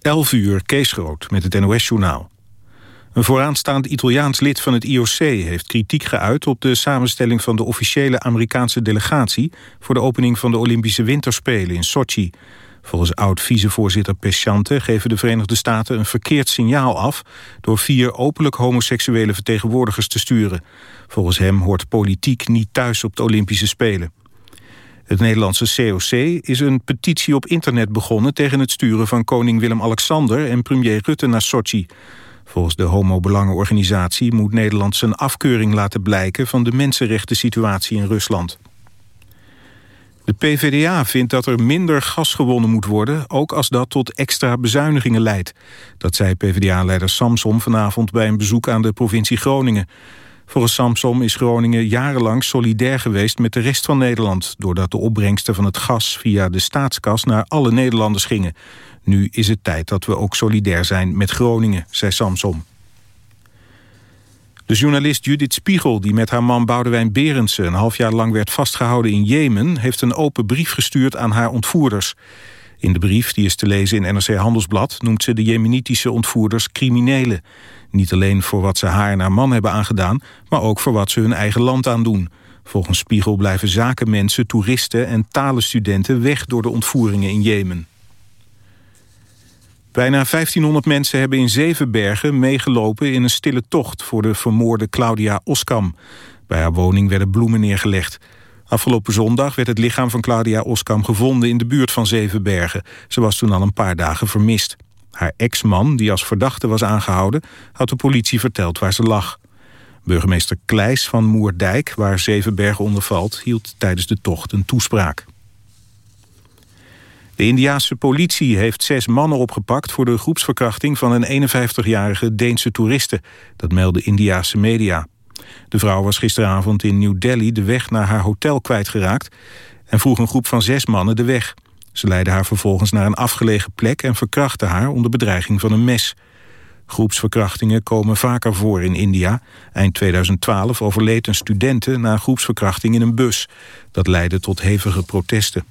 11 uur, Kees Groot, met het NOS-journaal. Een vooraanstaand Italiaans lid van het IOC heeft kritiek geuit... op de samenstelling van de officiële Amerikaanse delegatie... voor de opening van de Olympische Winterspelen in Sochi. Volgens oud-vicevoorzitter Pesciante geven de Verenigde Staten... een verkeerd signaal af door vier openlijk homoseksuele vertegenwoordigers te sturen. Volgens hem hoort politiek niet thuis op de Olympische Spelen. Het Nederlandse COC is een petitie op internet begonnen... tegen het sturen van koning Willem-Alexander en premier Rutte naar Sochi. Volgens de homo-belangenorganisatie moet Nederland zijn afkeuring laten blijken... van de mensenrechten situatie in Rusland. De PvdA vindt dat er minder gas gewonnen moet worden... ook als dat tot extra bezuinigingen leidt. Dat zei PvdA-leider Samsom vanavond bij een bezoek aan de provincie Groningen. Volgens Samsom is Groningen jarenlang solidair geweest met de rest van Nederland... doordat de opbrengsten van het gas via de staatskas naar alle Nederlanders gingen. Nu is het tijd dat we ook solidair zijn met Groningen, zei Samsom. De journalist Judith Spiegel, die met haar man Boudewijn Berendsen... een half jaar lang werd vastgehouden in Jemen... heeft een open brief gestuurd aan haar ontvoerders. In de brief, die is te lezen in NRC Handelsblad... noemt ze de jemenitische ontvoerders criminelen. Niet alleen voor wat ze haar en haar man hebben aangedaan... maar ook voor wat ze hun eigen land aandoen. Volgens Spiegel blijven zakenmensen, toeristen en talenstudenten... weg door de ontvoeringen in Jemen. Bijna 1500 mensen hebben in Zevenbergen meegelopen in een stille tocht voor de vermoorde Claudia Oskam. Bij haar woning werden bloemen neergelegd. Afgelopen zondag werd het lichaam van Claudia Oskam gevonden in de buurt van Zevenbergen. Ze was toen al een paar dagen vermist. Haar ex-man, die als verdachte was aangehouden, had de politie verteld waar ze lag. Burgemeester Kleis van Moerdijk, waar Zevenbergen onder valt, hield tijdens de tocht een toespraak. De Indiaanse politie heeft zes mannen opgepakt... voor de groepsverkrachting van een 51-jarige Deense toeriste. Dat melden Indiaanse media. De vrouw was gisteravond in New Delhi de weg naar haar hotel kwijtgeraakt... en vroeg een groep van zes mannen de weg. Ze leidden haar vervolgens naar een afgelegen plek... en verkrachten haar onder bedreiging van een mes. Groepsverkrachtingen komen vaker voor in India. Eind 2012 overleed een studente na groepsverkrachting in een bus. Dat leidde tot hevige protesten.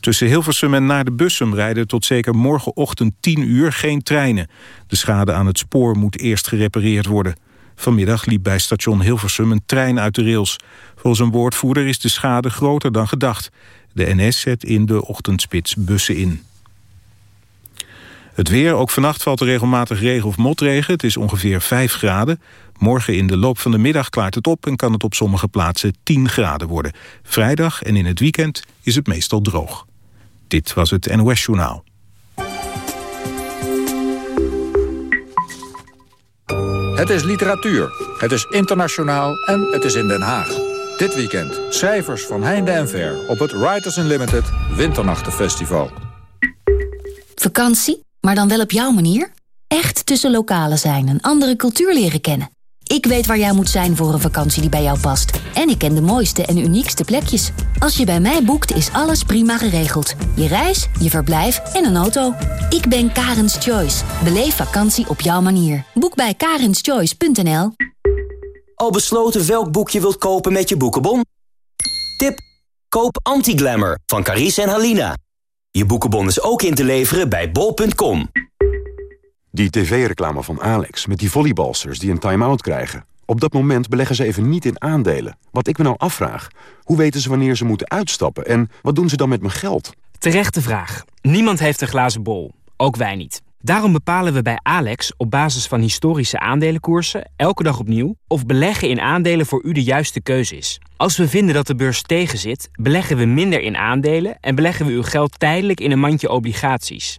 Tussen Hilversum en naar de Bussum rijden tot zeker morgenochtend 10 uur geen treinen. De schade aan het spoor moet eerst gerepareerd worden. Vanmiddag liep bij station Hilversum een trein uit de rails. Volgens een woordvoerder is de schade groter dan gedacht. De NS zet in de ochtendspits bussen in. Het weer, ook vannacht valt er regelmatig regen of motregen. Het is ongeveer 5 graden. Morgen in de loop van de middag klaart het op... en kan het op sommige plaatsen 10 graden worden. Vrijdag en in het weekend is het meestal droog. Dit was het NOS Journaal. Het is literatuur, het is internationaal en het is in Den Haag. Dit weekend schrijvers van heinde en ver op het Writers Unlimited Winternachtenfestival. Vakantie, maar dan wel op jouw manier? Echt tussen lokalen zijn, een andere cultuur leren kennen. Ik weet waar jij moet zijn voor een vakantie die bij jou past. En ik ken de mooiste en uniekste plekjes. Als je bij mij boekt, is alles prima geregeld. Je reis, je verblijf en een auto. Ik ben Karens Choice. Beleef vakantie op jouw manier. Boek bij karenschoice.nl Al besloten welk boek je wilt kopen met je boekenbon? Tip: Koop Anti-Glamour van Carice en Halina. Je boekenbon is ook in te leveren bij bol.com. Die tv-reclame van Alex met die volleybalsters die een time-out krijgen. Op dat moment beleggen ze even niet in aandelen. Wat ik me nou afvraag, hoe weten ze wanneer ze moeten uitstappen... en wat doen ze dan met mijn geld? Terechte vraag. Niemand heeft een glazen bol. Ook wij niet. Daarom bepalen we bij Alex op basis van historische aandelenkoersen... elke dag opnieuw of beleggen in aandelen voor u de juiste keuze is. Als we vinden dat de beurs tegenzit, beleggen we minder in aandelen... en beleggen we uw geld tijdelijk in een mandje obligaties.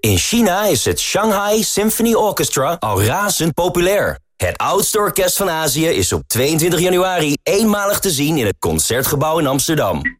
In China is het Shanghai Symphony Orchestra al razend populair. Het oudste orkest van Azië is op 22 januari eenmalig te zien in het Concertgebouw in Amsterdam.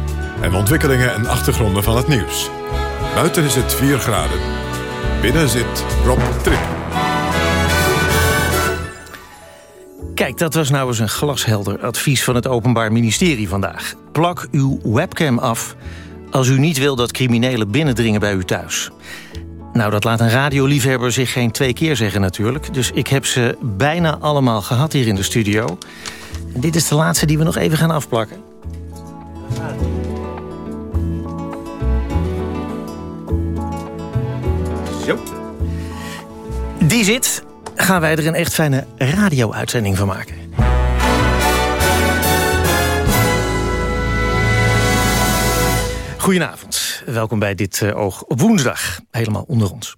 en ontwikkelingen en achtergronden van het nieuws. Buiten is het 4 graden. Binnen zit Rob Trip. Kijk, dat was nou eens een glashelder advies van het Openbaar Ministerie vandaag. Plak uw webcam af als u niet wil dat criminelen binnendringen bij u thuis. Nou, dat laat een radioliefhebber zich geen twee keer zeggen natuurlijk. Dus ik heb ze bijna allemaal gehad hier in de studio. Dit is de laatste die we nog even gaan afplakken. Die zit. Gaan wij er een echt fijne radio-uitzending van maken. Goedenavond, welkom bij dit uh, Oog op woensdag. Helemaal onder ons.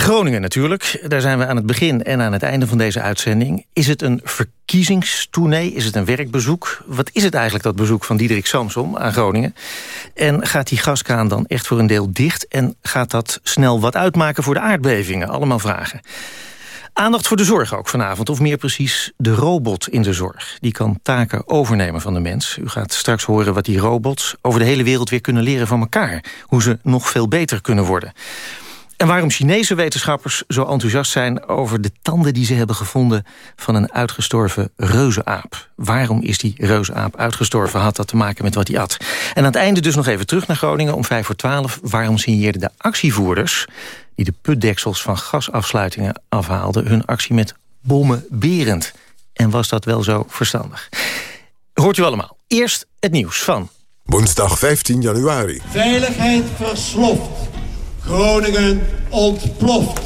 Groningen natuurlijk, daar zijn we aan het begin en aan het einde van deze uitzending. Is het een verkiezingstournee? Is het een werkbezoek? Wat is het eigenlijk, dat bezoek van Diederik Samsom aan Groningen? En gaat die gaskraan dan echt voor een deel dicht? En gaat dat snel wat uitmaken voor de aardbevingen? Allemaal vragen. Aandacht voor de zorg ook vanavond, of meer precies de robot in de zorg. Die kan taken overnemen van de mens. U gaat straks horen wat die robots over de hele wereld weer kunnen leren van elkaar. Hoe ze nog veel beter kunnen worden. En waarom Chinese wetenschappers zo enthousiast zijn over de tanden die ze hebben gevonden van een uitgestorven reuzenaap. Waarom is die reuzenaap uitgestorven? Had dat te maken met wat hij at? En aan het einde dus nog even terug naar Groningen om vijf voor twaalf. Waarom signeerden de actievoerders die de putdeksels van gasafsluitingen afhaalden... hun actie met bommen berend. En was dat wel zo verstandig? Hoort u allemaal. Eerst het nieuws van... Woensdag 15 januari. Veiligheid versloft. Groningen ontploft.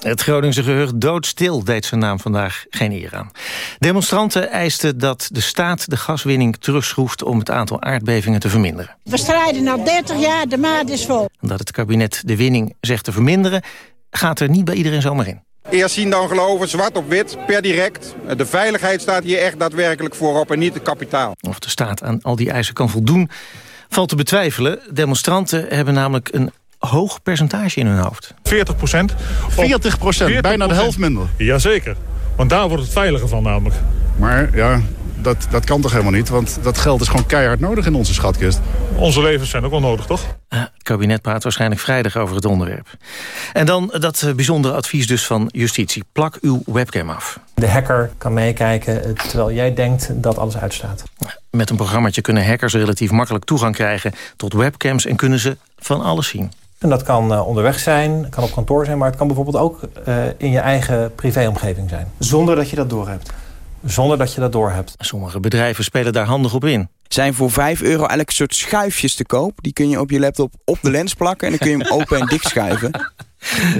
Het Groningse gehucht doodstil deed zijn naam vandaag geen eer aan. Demonstranten eisten dat de staat de gaswinning terugschroeft... om het aantal aardbevingen te verminderen. We strijden al 30 jaar, de maat is vol. Omdat het kabinet de winning zegt te verminderen... gaat er niet bij iedereen zomaar in. Eerst zien dan geloven, zwart op wit, per direct. De veiligheid staat hier echt daadwerkelijk voorop en niet het kapitaal. Of de staat aan al die eisen kan voldoen, valt te betwijfelen. Demonstranten hebben namelijk een hoog percentage in hun hoofd. 40 procent. 40 procent, bijna de helft minder. Jazeker, want daar wordt het veiliger van namelijk. Maar ja, dat, dat kan toch helemaal niet? Want dat geld is gewoon keihard nodig in onze schatkist. Onze levens zijn ook wel nodig, toch? het kabinet praat waarschijnlijk vrijdag over het onderwerp. En dan dat eh, bijzondere advies dus van justitie. Plak uw webcam af. De hacker kan meekijken terwijl jij denkt dat alles uitstaat. Met een programmaatje kunnen hackers relatief makkelijk toegang krijgen tot webcams... en kunnen ze van alles zien. En dat kan onderweg zijn, kan op kantoor zijn... maar het kan bijvoorbeeld ook in je eigen privéomgeving zijn. Zonder dat je dat doorhebt. Zonder dat je dat doorhebt. Sommige bedrijven spelen daar handig op in. Zijn voor 5 euro eigenlijk een soort schuifjes te koop. Die kun je op je laptop op de lens plakken... en dan kun je hem open en dicht schuiven.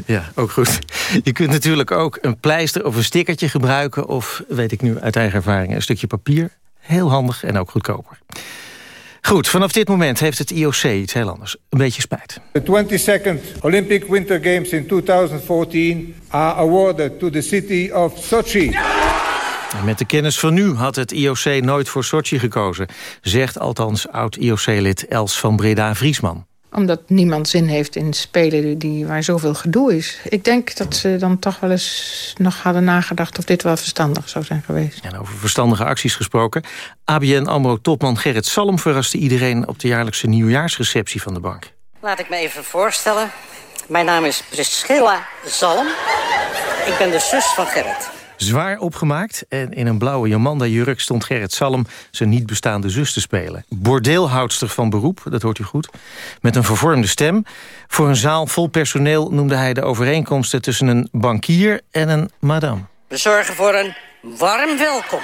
Ja, ook goed. Je kunt natuurlijk ook een pleister of een stickertje gebruiken... of, weet ik nu uit eigen ervaring, een stukje papier. Heel handig en ook goedkoper. Goed, vanaf dit moment heeft het IOC iets heel anders. Een beetje spijt. The 22nd Olympic Winter Games in 2014 are awarded to the city of Sochi. Met de kennis van nu had het IOC nooit voor Sochi gekozen... zegt althans oud-IOC-lid Els van Breda-Vriesman omdat niemand zin heeft in spelen die, waar zoveel gedoe is. Ik denk dat ze dan toch wel eens nog hadden nagedacht... of dit wel verstandig zou zijn geweest. En over verstandige acties gesproken. ABN AMRO-topman Gerrit Salm verraste iedereen... op de jaarlijkse nieuwjaarsreceptie van de bank. Laat ik me even voorstellen. Mijn naam is Priscilla Zalm. Ik ben de zus van Gerrit. Zwaar opgemaakt en in een blauwe Jomanda-jurk stond Gerrit Salm zijn niet bestaande zus te spelen. Bordeelhoudster van beroep, dat hoort u goed, met een vervormde stem. Voor een zaal vol personeel noemde hij de overeenkomsten tussen een bankier en een madame. We zorgen voor een warm welkom.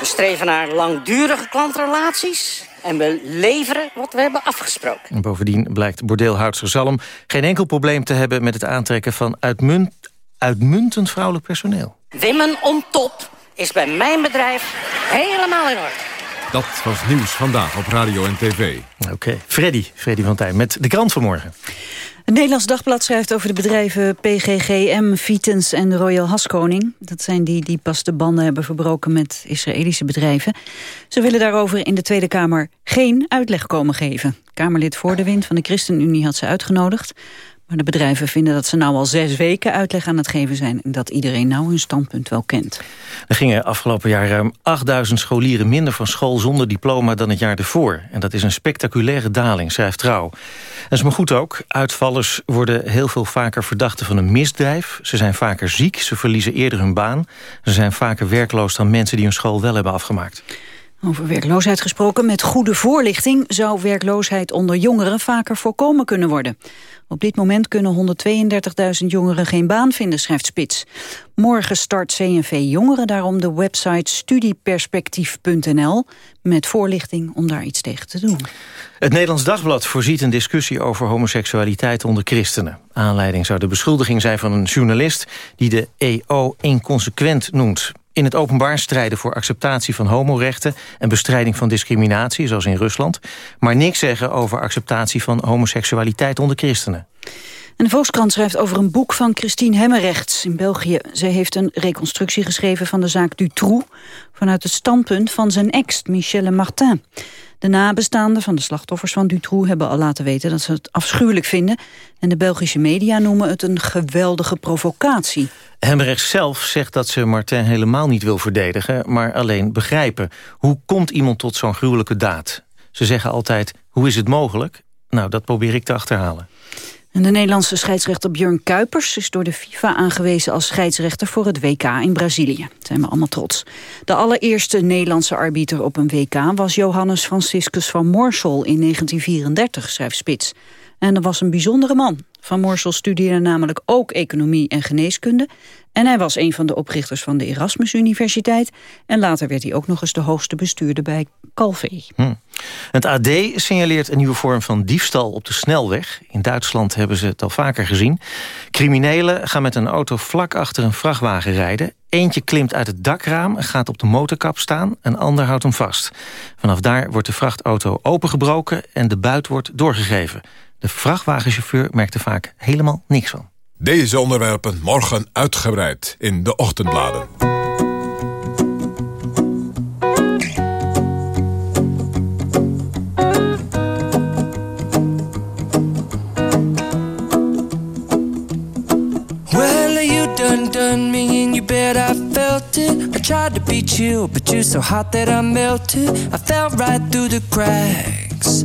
We streven naar langdurige klantrelaties en we leveren wat we hebben afgesproken. En bovendien blijkt bordeelhoudster Zalm geen enkel probleem te hebben met het aantrekken van uitmunt, uitmuntend vrouwelijk personeel. Wimmen om top is bij mijn bedrijf helemaal in orde. Dat was nieuws vandaag op radio en tv. Oké, Freddy, Freddy van Tijn met de krant vanmorgen. Het Nederlands Dagblad schrijft over de bedrijven PGGM, Vitens en Royal Haskoning. Dat zijn die die pas de banden hebben verbroken met Israëlische bedrijven. Ze willen daarover in de Tweede Kamer geen uitleg komen geven. Kamerlid Voor de Wind van de ChristenUnie had ze uitgenodigd. Maar de bedrijven vinden dat ze nou al zes weken uitleg aan het geven zijn... en dat iedereen nou hun standpunt wel kent. Er gingen afgelopen jaar ruim 8000 scholieren minder van school zonder diploma dan het jaar ervoor. En dat is een spectaculaire daling, schrijft Trouw. Dat is maar goed ook. Uitvallers worden heel veel vaker verdachten van een misdrijf. Ze zijn vaker ziek, ze verliezen eerder hun baan. Ze zijn vaker werkloos dan mensen die hun school wel hebben afgemaakt. Over werkloosheid gesproken, met goede voorlichting... zou werkloosheid onder jongeren vaker voorkomen kunnen worden. Op dit moment kunnen 132.000 jongeren geen baan vinden, schrijft Spits. Morgen start CNV Jongeren daarom de website studieperspectief.nl... met voorlichting om daar iets tegen te doen. Het Nederlands Dagblad voorziet een discussie over homoseksualiteit onder christenen. Aanleiding zou de beschuldiging zijn van een journalist... die de EO inconsequent noemt in het openbaar strijden voor acceptatie van homorechten... en bestrijding van discriminatie, zoals in Rusland... maar niks zeggen over acceptatie van homoseksualiteit onder christenen. En de Volkskrant schrijft over een boek van Christine Hemmerrechts in België. Zij heeft een reconstructie geschreven van de zaak Dutroux... vanuit het standpunt van zijn ex, Michelle Martin. De nabestaanden van de slachtoffers van Dutroux hebben al laten weten dat ze het afschuwelijk vinden. En de Belgische media noemen het een geweldige provocatie. Hemrecht zelf zegt dat ze Martin helemaal niet wil verdedigen... maar alleen begrijpen. Hoe komt iemand tot zo'n gruwelijke daad? Ze zeggen altijd, hoe is het mogelijk? Nou, dat probeer ik te achterhalen. De Nederlandse scheidsrechter Björn Kuipers is door de FIFA aangewezen als scheidsrechter voor het WK in Brazilië. Zijn we allemaal trots. De allereerste Nederlandse arbiter op een WK was Johannes Franciscus van Morsel in 1934, schrijft Spits. En dat was een bijzondere man. Van Morsel studeerde namelijk ook economie en geneeskunde. En hij was een van de oprichters van de Erasmus Universiteit. En later werd hij ook nog eens de hoogste bestuurder bij Calvé. Hm. Het AD signaleert een nieuwe vorm van diefstal op de snelweg. In Duitsland hebben ze het al vaker gezien. Criminelen gaan met een auto vlak achter een vrachtwagen rijden. Eentje klimt uit het dakraam, gaat op de motorkap staan. Een ander houdt hem vast. Vanaf daar wordt de vrachtauto opengebroken en de buit wordt doorgegeven. De vrachtwagenchauffeur merkte vaak helemaal niks van. Deze onderwerpen morgen uitgebreid in de ochtendbladen. Well, you done done me and you bet I felt it. I tried to beat you, but you're so hot that I melted. I fell right through the cracks.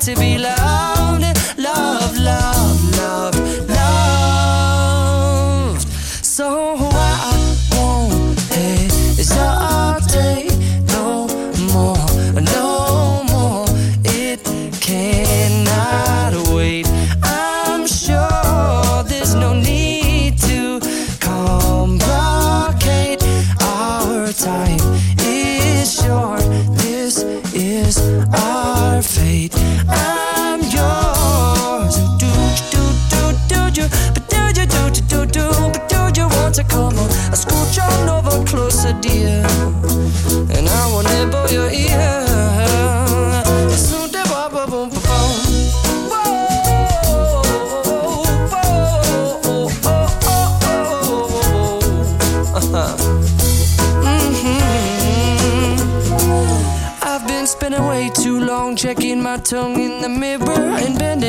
to be loved, loved, loved, loved, loved. So I won't hesitate no more, no more. It cannot wait. I'm sure there's no need to complicate our time. un nuevo closer dear. And I've been your ear. Spending way too long checking my tongue in the mirror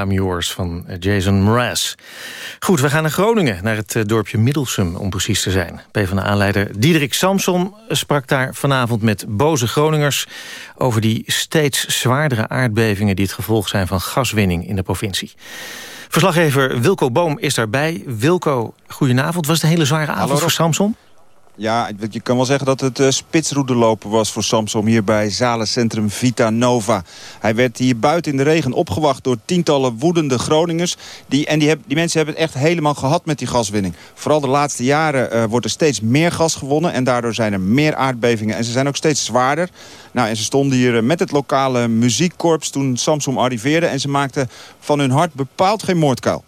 I'm Yours van Jason Mraz. Goed, we gaan naar Groningen, naar het eh, dorpje Middelsum om precies te zijn. PvdA-leider Diederik Samson sprak daar vanavond met boze Groningers... over die steeds zwaardere aardbevingen die het gevolg zijn van gaswinning in de provincie. Verslaggever Wilco Boom is daarbij. Wilco, goedenavond. Was het een hele zware avond Hallo, voor. Samson? Ja, je kan wel zeggen dat het uh, spitsroede lopen was voor Samsom hier bij zalencentrum Vita Nova. Hij werd hier buiten in de regen opgewacht door tientallen woedende Groningers. Die, en die, mensen hebben het echt helemaal gehad met die gaswinning. Vooral de laatste jaren uh, wordt er steeds meer gas gewonnen en daardoor zijn er meer aardbevingen. En ze zijn ook steeds zwaarder. Nou, en ze stonden hier uh, met het lokale muziekkorps toen Samsom arriveerde. En ze maakten van hun hart bepaald geen moordkuil.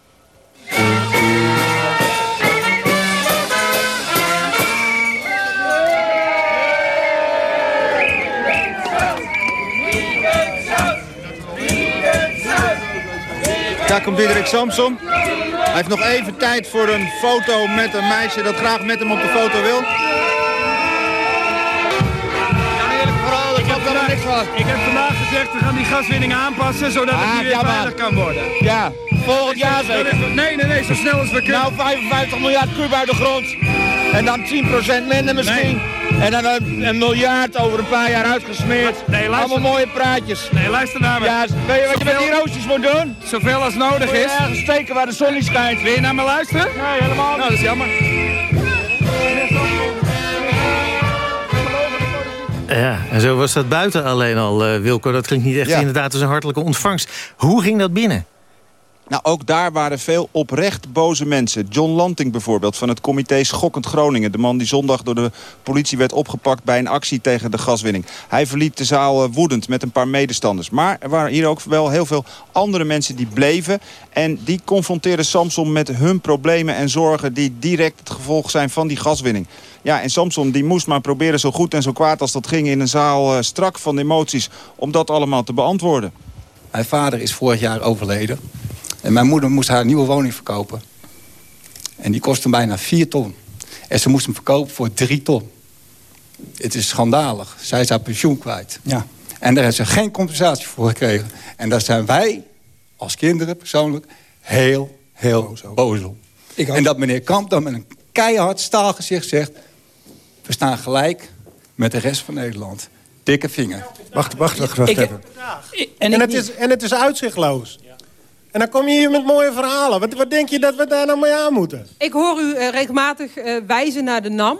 Daar komt Diederik Samson. Hij heeft nog even tijd voor een foto met een meisje dat graag met hem op de foto wil. Ik heb vandaag gezegd, we gaan die gaswinning aanpassen, zodat het hier weer veilig kan worden. Ja, volgend jaar zeker. Nee, nee, nee, zo snel als we kunnen. Nou, 55 miljard kub uit de grond. En dan 10% minder misschien. En dan een, een, miljard over een paar jaar uitgesmeerd. Nee. Allemaal mooie praatjes. Nee, luister naar me. Ja, weet je wat je met die roosjes moet doen? Zoveel als nodig is. ergens steken waar de zon niet schijnt. Wil je naar me luisteren? Nee, helemaal niet. Nou, dat is jammer. Ja, en zo was dat buiten alleen al, uh, Wilco. Dat klinkt niet echt ja. inderdaad als een hartelijke ontvangst. Hoe ging dat binnen? Nou, ook daar waren veel oprecht boze mensen. John Lanting bijvoorbeeld van het comité Schokkend Groningen. De man die zondag door de politie werd opgepakt bij een actie tegen de gaswinning. Hij verliet de zaal uh, woedend met een paar medestanders. Maar er waren hier ook wel heel veel andere mensen die bleven. En die confronteerden Samson met hun problemen en zorgen... die direct het gevolg zijn van die gaswinning. Ja, en Samson die moest maar proberen zo goed en zo kwaad als dat ging... in een zaal uh, strak van emoties om dat allemaal te beantwoorden. Mijn vader is vorig jaar overleden. En mijn moeder moest haar nieuwe woning verkopen. En die kostte bijna 4 ton. En ze moest hem verkopen voor 3 ton. Het is schandalig. Zij is haar pensioen kwijt. Ja. En daar heeft ze geen compensatie voor gekregen. En daar zijn wij, als kinderen persoonlijk, heel, heel boos, boos om. En dat meneer Kamp dan met een keihard staalgezicht zegt... we staan gelijk met de rest van Nederland. Dikke vinger. Wacht, wacht, wacht, wacht even. En, en, het is, en het is uitzichtloos. En dan kom je hier met mooie verhalen. Wat, wat denk je dat we daar nou mee aan moeten? Ik hoor u uh, regelmatig uh, wijzen naar de NAM.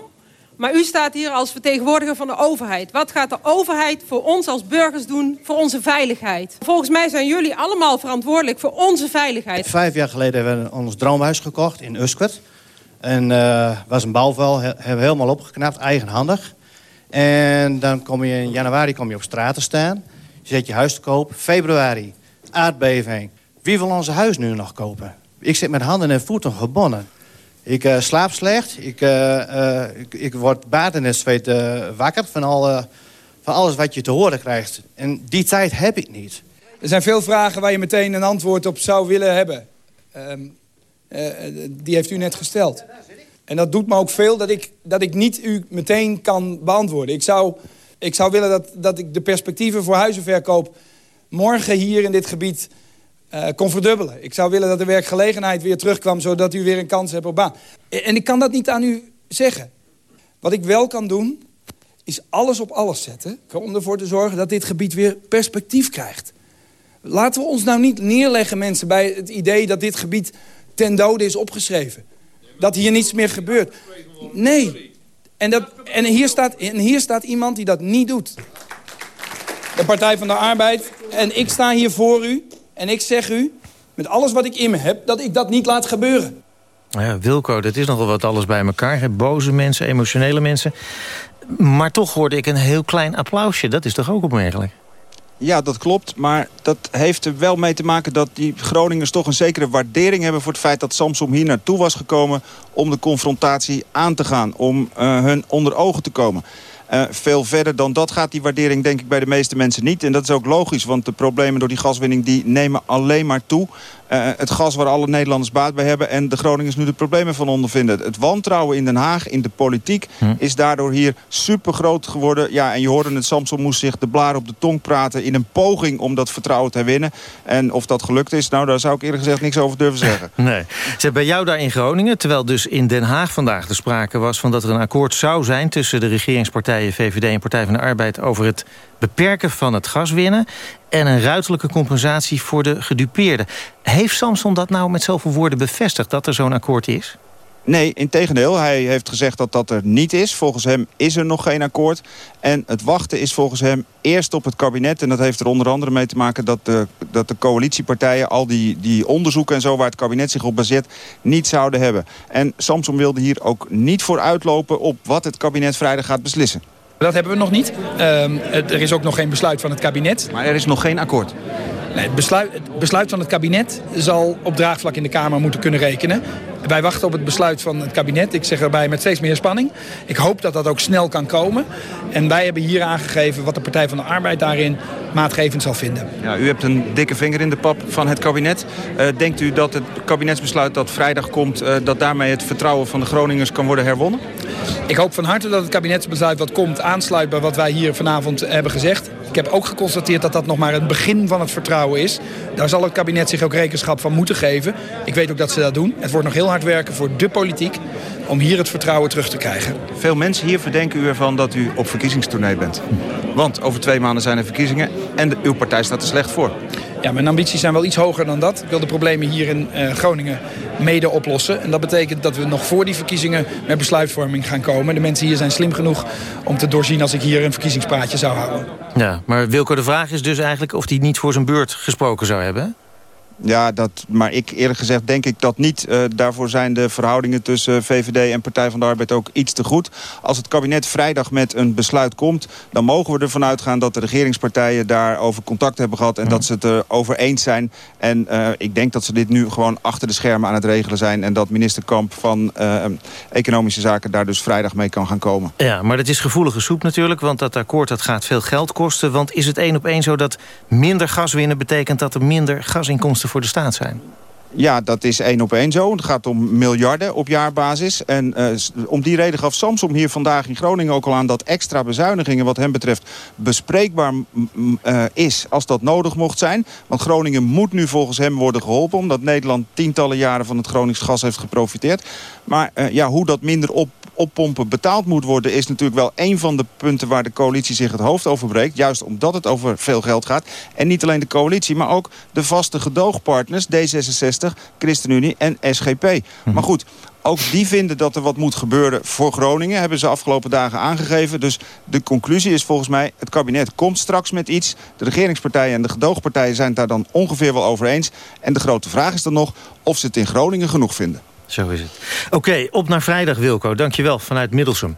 Maar u staat hier als vertegenwoordiger van de overheid. Wat gaat de overheid voor ons als burgers doen voor onze veiligheid? Volgens mij zijn jullie allemaal verantwoordelijk voor onze veiligheid. Vijf jaar geleden hebben we ons droomhuis gekocht in Usquert. En uh, was een bouwval, he, hebben we helemaal opgeknapt, eigenhandig. En dan kom je in januari kom je op straat te staan. Je zet je huis te koop. Februari, aardbeving. Wie wil onze huis nu nog kopen? Ik zit met handen en voeten gebonden. Ik uh, slaap slecht. Ik, uh, uh, ik, ik, word baden en zweet wakker van, al, van alles wat je te horen krijgt. En die tijd heb ik niet. Er zijn veel vragen waar je meteen een antwoord op zou willen hebben. Ehm, die heeft u net gesteld. En dat doet me ook veel dat ik, dat ik niet u meteen kan beantwoorden. Ik zou, ik zou willen dat, dat ik de perspectieven voor huizenverkoop... morgen hier in dit gebied uh, kon verdubbelen. Ik zou willen dat de werkgelegenheid weer terugkwam... zodat u weer een kans hebt op baan. En ik kan dat niet aan u zeggen. Wat ik wel kan doen, is alles op alles zetten... om ervoor te zorgen dat dit gebied weer perspectief krijgt. Laten we ons nou niet neerleggen, mensen... bij het idee dat dit gebied ten dode is opgeschreven. Dat hier niets meer gebeurt. Nee. En, dat, en, hier staat, en hier staat iemand die dat niet doet. De Partij van de Arbeid. En ik sta hier voor u. En ik zeg u, met alles wat ik in me heb, dat ik dat niet laat gebeuren. Ja, Wilco, dat is nogal wat alles bij elkaar. Boze mensen, emotionele mensen. Maar toch hoorde ik een heel klein applausje. Dat is toch ook opmerkelijk? Ja, dat klopt. Maar dat heeft er wel mee te maken dat die Groningers toch een zekere waardering hebben... voor het feit dat Samsom hier naartoe was gekomen om de confrontatie aan te gaan. Om uh, hun onder ogen te komen. Uh, veel verder dan dat gaat die waardering denk ik bij de meeste mensen niet. En dat is ook logisch, want de problemen door die gaswinning die nemen alleen maar toe. Uh, het gas waar alle Nederlanders baat bij hebben... en de Groningers nu de problemen van ondervinden. Het wantrouwen in Den Haag, in de politiek... Hm. is daardoor hier super groot geworden. Ja, en je hoorde het, Samson moest zich de blaar op de tong praten... in een poging om dat vertrouwen te herwinnen. En of dat gelukt is, nou, daar zou ik eerlijk gezegd niks over durven zeggen. Nee. Zeg, bij jou daar in Groningen, terwijl dus in Den Haag vandaag de sprake was... van dat er een akkoord zou zijn tussen de regeringspartijen VVD en Partij van de Arbeid... over het beperken van het gaswinnen en een ruiterlijke compensatie voor de gedupeerden. Heeft Samson dat nou met zoveel woorden bevestigd dat er zo'n akkoord is? Nee, in tegendeel. Hij heeft gezegd dat dat er niet is. Volgens hem is er nog geen akkoord. En het wachten is volgens hem eerst op het kabinet. En dat heeft er onder andere mee te maken dat de, dat de coalitiepartijen... al die, die onderzoeken en zo waar het kabinet zich op baseert... niet zouden hebben. En Samson wilde hier ook niet voor uitlopen op wat het kabinet vrijdag gaat beslissen. Dat hebben we nog niet. Uh, er is ook nog geen besluit van het kabinet. Maar er is nog geen akkoord? Nee, het, besluit, het besluit van het kabinet zal op draagvlak in de Kamer moeten kunnen rekenen. Wij wachten op het besluit van het kabinet. Ik zeg erbij met steeds meer spanning. Ik hoop dat dat ook snel kan komen. En wij hebben hier aangegeven wat de Partij van de Arbeid daarin maatgevend zal vinden. Ja, u hebt een dikke vinger in de pap van het kabinet. Uh, denkt u dat het kabinetsbesluit dat vrijdag komt... Uh, dat daarmee het vertrouwen van de Groningers kan worden herwonnen? Ik hoop van harte dat het kabinetsbesluit wat komt aansluit bij wat wij hier vanavond hebben gezegd. Ik heb ook geconstateerd dat dat nog maar het begin van het vertrouwen is. Daar zal het kabinet zich ook rekenschap van moeten geven. Ik weet ook dat ze dat doen. Het wordt nog heel hard werken voor de politiek om hier het vertrouwen terug te krijgen. Veel mensen hier verdenken u ervan dat u op verkiezingstournee bent. Want over twee maanden zijn er verkiezingen en uw partij staat er slecht voor. Ja, mijn ambities zijn wel iets hoger dan dat. Ik wil de problemen hier in uh, Groningen mede oplossen. En dat betekent dat we nog voor die verkiezingen met besluitvorming gaan komen. De mensen hier zijn slim genoeg om te doorzien als ik hier een verkiezingspraatje zou houden. Ja, maar Wilco, de vraag is dus eigenlijk of hij niet voor zijn beurt gesproken zou hebben? Ja, dat, maar ik eerlijk gezegd denk ik dat niet. Uh, daarvoor zijn de verhoudingen tussen VVD en Partij van de Arbeid ook iets te goed. Als het kabinet vrijdag met een besluit komt... dan mogen we ervan uitgaan dat de regeringspartijen daarover contact hebben gehad... en dat ze het erover eens zijn. En uh, ik denk dat ze dit nu gewoon achter de schermen aan het regelen zijn... en dat minister Kamp van uh, Economische Zaken daar dus vrijdag mee kan gaan komen. Ja, maar dat is gevoelige soep natuurlijk, want dat akkoord dat gaat veel geld kosten. Want is het één op één zo dat minder gas winnen betekent dat er minder gasinkomsten voor de staat zijn. Ja, dat is één op één zo. Het gaat om miljarden op jaarbasis. En uh, om die reden gaf Samsung hier vandaag in Groningen ook al aan... dat extra bezuinigingen wat hem betreft bespreekbaar uh, is als dat nodig mocht zijn. Want Groningen moet nu volgens hem worden geholpen... omdat Nederland tientallen jaren van het Gronings gas heeft geprofiteerd. Maar uh, ja, hoe dat minder op oppompen betaald moet worden... is natuurlijk wel een van de punten waar de coalitie zich het hoofd over breekt. Juist omdat het over veel geld gaat. En niet alleen de coalitie, maar ook de vaste gedoogpartners... D66, ChristenUnie en SGP. Mhm. Maar goed, ook die vinden dat er wat moet gebeuren voor Groningen. Hebben ze afgelopen dagen aangegeven. Dus de conclusie is volgens mij... het kabinet komt straks met iets. De regeringspartijen en de gedoogpartijen zijn het daar dan ongeveer wel over eens. En de grote vraag is dan nog of ze het in Groningen genoeg vinden. Zo is het. Oké, op naar vrijdag Wilco. Dankjewel vanuit Middelsum.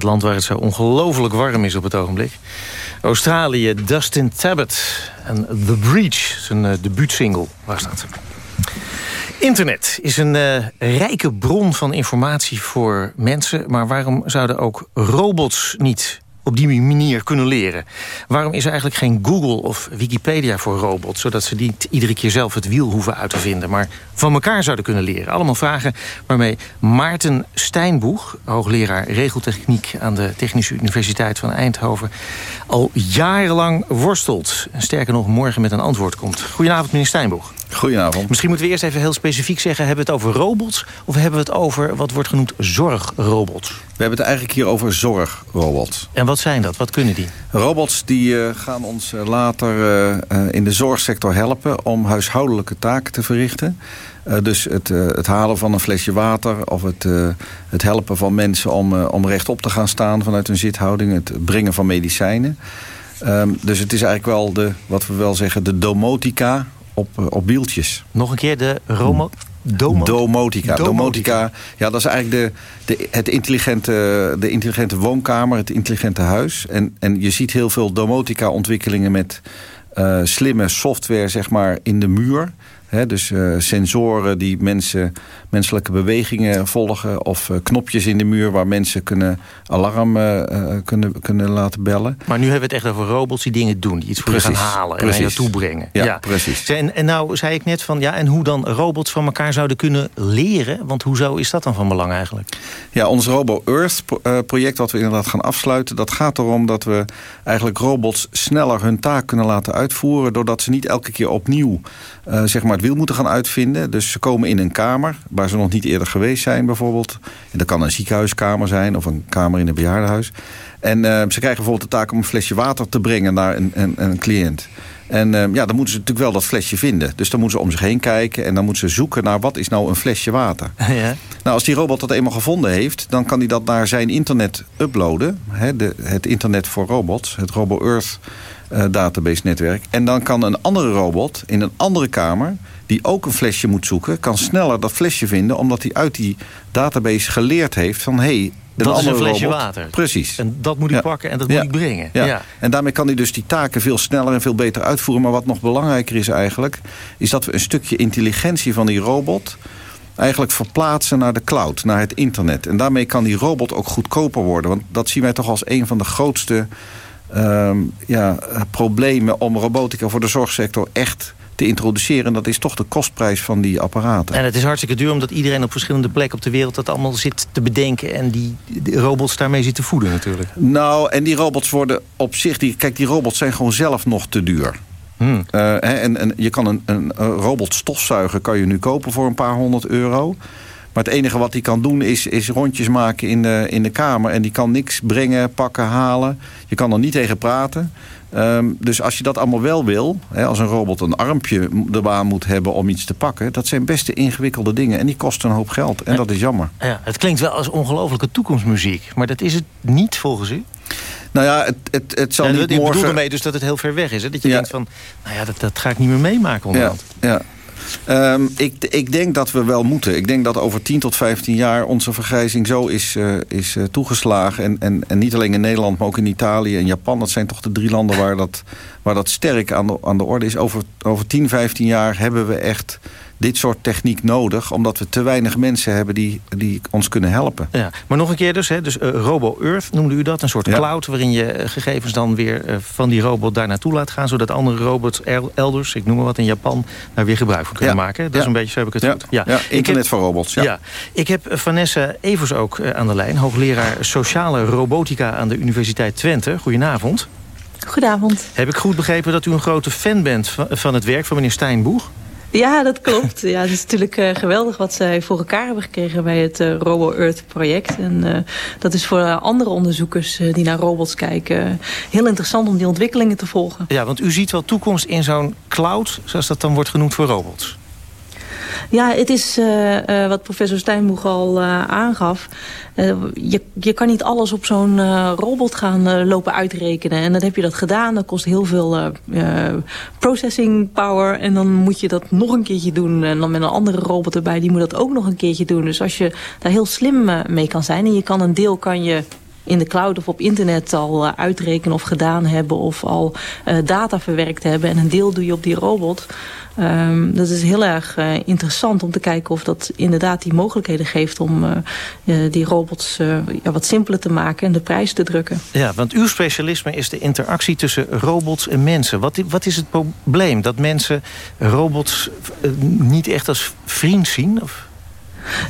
Dat land waar het zo ongelooflijk warm is op het ogenblik. Australië, Dustin Tabbitt en The Breach, zijn uh, debuutsingle was dat. Internet is een uh, rijke bron van informatie voor mensen... maar waarom zouden ook robots niet op die manier kunnen leren? Waarom is er eigenlijk geen Google of Wikipedia voor robots... zodat ze niet iedere keer zelf het wiel hoeven uit te vinden... maar van elkaar zouden kunnen leren? Allemaal vragen waarmee Maarten Stijnboeg... hoogleraar regeltechniek aan de Technische Universiteit van Eindhoven... al jarenlang worstelt. En sterker nog, morgen met een antwoord komt. Goedenavond, meneer Stijnboeg. Goedenavond. Misschien moeten we eerst even heel specifiek zeggen... hebben we het over robots of hebben we het over wat wordt genoemd zorgrobots? We hebben het eigenlijk hier over zorgrobots. En wat zijn dat? Wat kunnen die? Robots die uh, gaan ons uh, later uh, in de zorgsector helpen... om huishoudelijke taken te verrichten. dus het, het, halen van een flesje water... of het, het helpen van mensen om, om rechtop te gaan staan vanuit hun zithouding. Het brengen van medicijnen. Um, dus het is eigenlijk wel de, wat we wel zeggen, de domotica op, op wieltjes. Nog een keer de Romo... Domo domotica. domotica. Domotica. Ja, dat is eigenlijk de, de, het intelligente, de intelligente woonkamer, het intelligente huis. En, en je ziet heel veel domotica-ontwikkelingen met uh, slimme software zeg maar, in de muur. Dus uh, sensoren die mensen, menselijke bewegingen volgen... of uh, knopjes in de muur waar mensen kunnen alarm uh, kunnen, kunnen laten bellen. Maar nu hebben we het echt over robots die dingen doen. Die iets voor precies, je gaan halen precies. en naartoe brengen. Ja, ja. precies. En, en nou zei ik net van... ja, en hoe dan robots van elkaar zouden kunnen leren? Want hoezo is dat dan van belang eigenlijk? Ja, ons Robo-Earth-project wat we inderdaad gaan afsluiten... dat gaat erom dat we eigenlijk robots sneller hun taak kunnen laten uitvoeren... doordat ze niet elke keer opnieuw zeg maar het wiel moeten gaan uitvinden. Dus ze komen in een kamer waar ze nog niet eerder geweest zijn bijvoorbeeld. En dat kan een ziekenhuiskamer zijn of een kamer in een bejaardenhuis. En uh, ze krijgen bijvoorbeeld de taak om een flesje water te brengen naar een, een, een cliënt. En uh, ja, dan moeten ze natuurlijk wel dat flesje vinden. Dus dan moeten ze om zich heen kijken en dan moeten ze zoeken naar wat is nou een flesje water. Ja. Nou, als die robot dat eenmaal gevonden heeft, dan kan hij dat naar zijn internet uploaden. Hè, de, het internet voor robots, het Robo-Earth uh, database netwerk. En dan kan een andere robot in een andere kamer die ook een flesje moet zoeken... kan sneller dat flesje vinden... omdat hij uit die database geleerd heeft van... hey, dat is een flesje robot. water. Precies. En dat moet hij pakken en dat moet hij brengen. Ja. ja. En daarmee kan hij dus die taken veel sneller en veel beter uitvoeren. Maar wat nog belangrijker is eigenlijk... is dat we een stukje intelligentie van die robot eigenlijk verplaatsen naar de cloud, naar het internet. En daarmee kan die robot ook goedkoper worden. Want dat zien wij toch als een van de grootste um, ja, problemen om robotica voor de zorgsector echt te introduceren. Dat is toch de kostprijs van die apparaten. En het is hartstikke duur omdat iedereen op verschillende plekken op de wereld... dat allemaal zit te bedenken en die, die robots daarmee zit te voeden natuurlijk. Nou, en die robots worden op zich... Die, kijk, die robots zijn gewoon zelf nog te duur. Hmm. Uh, en, en je kan een, een, een robot stofzuiger kan je nu kopen voor een paar honderd euro. Maar het enige wat hij kan doen is, is rondjes maken in de, in de kamer. En die kan niks brengen, pakken, halen. Je kan er niet tegen praten. Um, dus als je dat allemaal wel wil, hè, als een robot een armpje erbaan moet hebben om iets te pakken, dat zijn best ingewikkelde dingen en die kosten een hoop geld. En dat is jammer. Ja, het klinkt wel als ongelofelijke toekomstmuziek, maar dat is het niet volgens u? Nou ja, het, het, het zal ja, niet ik morgen... Ik bedoel ermee dus dat het heel ver weg is. Hè? Dat je denkt van, nou ja, dat, dat ga ik niet meer meemaken onderhand. Ja, ja. Um, ik, ik, denk dat we wel moeten. Ik denk dat over 10 tot 15 jaar onze vergrijzing zo is, uh, is uh, toegeslagen. En, en, en niet alleen in Nederland, maar ook in Italië en Japan. Dat zijn toch de drie landen waar dat, waar dat sterk aan de, aan de orde is. Over, over 10, 15 jaar hebben we echt dit soort techniek nodig... omdat we te weinig mensen hebben die, die ons kunnen helpen. Ja, maar nog een keer dus, hè, dus uh, Robo-Earth noemde u dat. Een soort cloud waarin je uh, gegevens dan weer uh, van die robot daar naartoe laat gaan... zodat andere robots elders, ik noem maar wat in Japan... daar weer gebruik van kunnen ja. maken. Dat is een beetje, zo heb ik het ja. goed. Ja, ja internet voor robots. Ja. ja. Ik heb Vanessa Evers ook aan de lijn. Hoogleraar Sociale Robotica aan de Universiteit Twente. Goedenavond. Goedenavond. Heb ik goed begrepen dat u een grote fan bent van, van het werk van meneer Steinboeg? Ja, dat klopt. Ja, het is natuurlijk uh, geweldig wat zij voor elkaar hebben gekregen bij het uh, Robo-Earth project. En uh, dat is voor andere onderzoekers die naar robots kijken heel interessant om die ontwikkelingen te volgen. Ja, want u ziet wel toekomst in zo'n cloud, zoals dat dan wordt genoemd voor robots. Ja, het is uh, uh, wat professor Steinboeg al uh, aangaf. je, je kan niet alles op zo'n robot gaan lopen uitrekenen. En dan heb je dat gedaan. Dat kost heel veel processing power. En dan moet je dat nog een keertje doen. En dan met een andere robot erbij. Die moet dat ook nog een keertje doen. Dus als je daar heel slim mee kan zijn. En je kan een deel kan je in de cloud of op internet al uh, uitrekenen of gedaan hebben... of al uh, data verwerkt hebben. En een deel doe je op die robot. Um, dat is heel erg uh, interessant om te kijken of dat inderdaad die mogelijkheden geeft... om die robots ja, wat simpeler te maken en de prijs te drukken. Ja, want uw specialisme is de interactie tussen robots en mensen. Wat, wat is het probleem? Dat mensen robots niet echt als vriend zien? Of?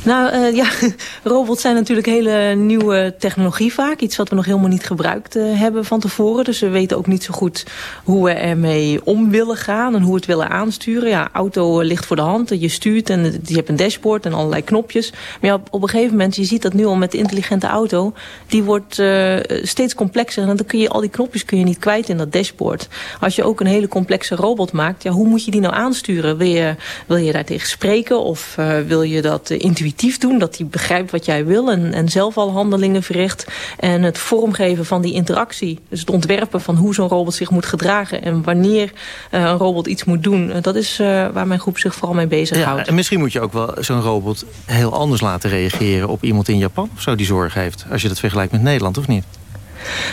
Nou uh, ja, robots zijn natuurlijk hele nieuwe technologie vaak. Iets wat we nog helemaal niet gebruikt uh, hebben van tevoren. Dus we weten ook niet zo goed hoe we ermee om willen gaan en hoe we het willen aansturen. Ja, auto ligt voor de hand. Je stuurt en je hebt een dashboard en allerlei knopjes. Maar ja, op, een gegeven moment, je ziet dat nu al met de intelligente auto, die wordt uh, steeds complexer. En dan kun je al die knopjes kun je niet kwijt in dat dashboard. Als je ook een hele complexe robot maakt, ja, hoe moet je die nou aansturen? Wil je, wil je daar tegen spreken of wil je dat intuïtief doen. Dat hij begrijpt wat jij wil en, en zelf al handelingen verricht. En het vormgeven van die interactie. Dus het ontwerpen van hoe zo'n robot zich moet gedragen. En wanneer uh, een robot iets moet doen. dat is uh, waar mijn groep zich vooral mee bezighoudt. Ja, en misschien moet je ook wel zo'n robot heel anders laten reageren op iemand in Japan. Of zo die zorg heeft. Als je dat vergelijkt met Nederland, of niet?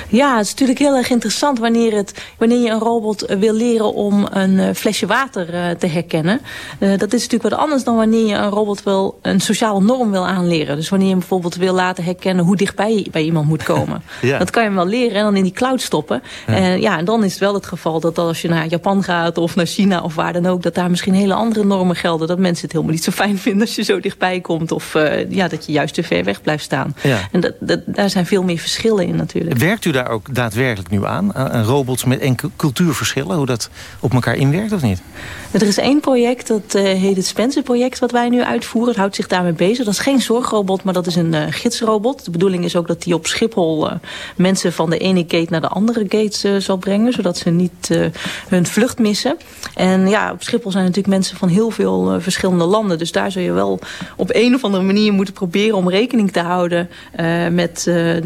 Ja, het is natuurlijk heel erg interessant wanneer, het, wanneer je een robot wil leren om een flesje water te herkennen. dat is natuurlijk wat anders dan wanneer je een robot wil, een sociale norm wil aanleren. Dus wanneer je bijvoorbeeld wil laten herkennen hoe dichtbij je bij iemand moet komen. ja. Dat kan je hem wel leren en dan in die cloud stoppen. Ja. En, ja, en dan is het wel het geval dat als je naar Japan gaat of naar China of waar dan ook... dat daar misschien hele andere normen gelden. Dat mensen het helemaal niet zo fijn vinden als je zo dichtbij komt. Of uh, ja, dat je juist te ver weg blijft staan. Ja. En dat, dat, daar zijn veel meer verschillen in natuurlijk. Werkt u daar ook daadwerkelijk nu aan? Aan robots met enkele cultuurverschillen? Hoe dat op elkaar inwerkt of niet? Er is één project, dat uh, heet het Spencer-project... wat wij nu uitvoeren. Het houdt zich daarmee bezig. Dat is geen zorgrobot, maar dat is een uh, gidsrobot. De bedoeling is ook dat die op Schiphol mensen van de ene gate naar de andere gate zal brengen. Zodat ze niet hun vlucht missen. En ja, op Schiphol zijn natuurlijk mensen van heel veel verschillende landen. Dus daar zul je wel op een of andere manier moeten proberen om rekening te houden met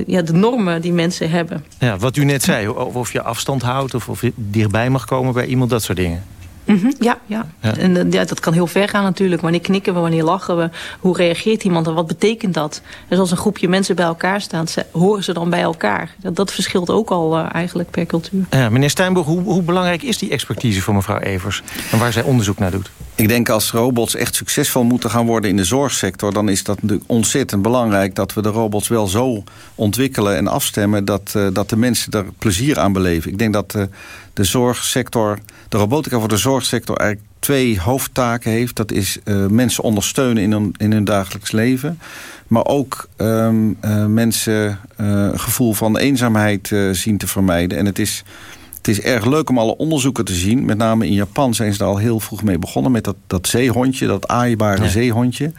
ja, de normen die mensen hebben. Ja, wat u net zei, of je afstand houdt of of je dichtbij mag komen bij iemand, dat soort dingen. Mm -hmm, ja, ja, ja. En ja, dat kan heel ver gaan natuurlijk. Wanneer knikken we, wanneer lachen we? Hoe reageert iemand en wat betekent dat? Dus als een groepje mensen bij elkaar staan, horen ze dan bij elkaar? Dat, dat verschilt ook al uh, eigenlijk per cultuur. Ja, meneer Steinburg, hoe, hoe belangrijk is die expertise voor mevrouw Evers? En waar zij onderzoek naar doet? Ik denk als robots echt succesvol moeten gaan worden in de zorgsector... dan is dat natuurlijk ontzettend belangrijk dat we de robots wel zo ontwikkelen en afstemmen... dat, uh, dat de mensen er plezier aan beleven. Ik denk dat uh, de zorgsector, de robotica voor de zorgsector... eigenlijk twee hoofdtaken heeft. Dat is uh, mensen ondersteunen in hun, in hun dagelijks leven... maar ook um, mensen een gevoel van eenzaamheid zien te vermijden. En het is... Het is erg leuk om alle onderzoeken te zien. Met name in Japan zijn ze er al heel vroeg mee begonnen... met dat, dat zeehondje, dat aaibare ja. zeehondje.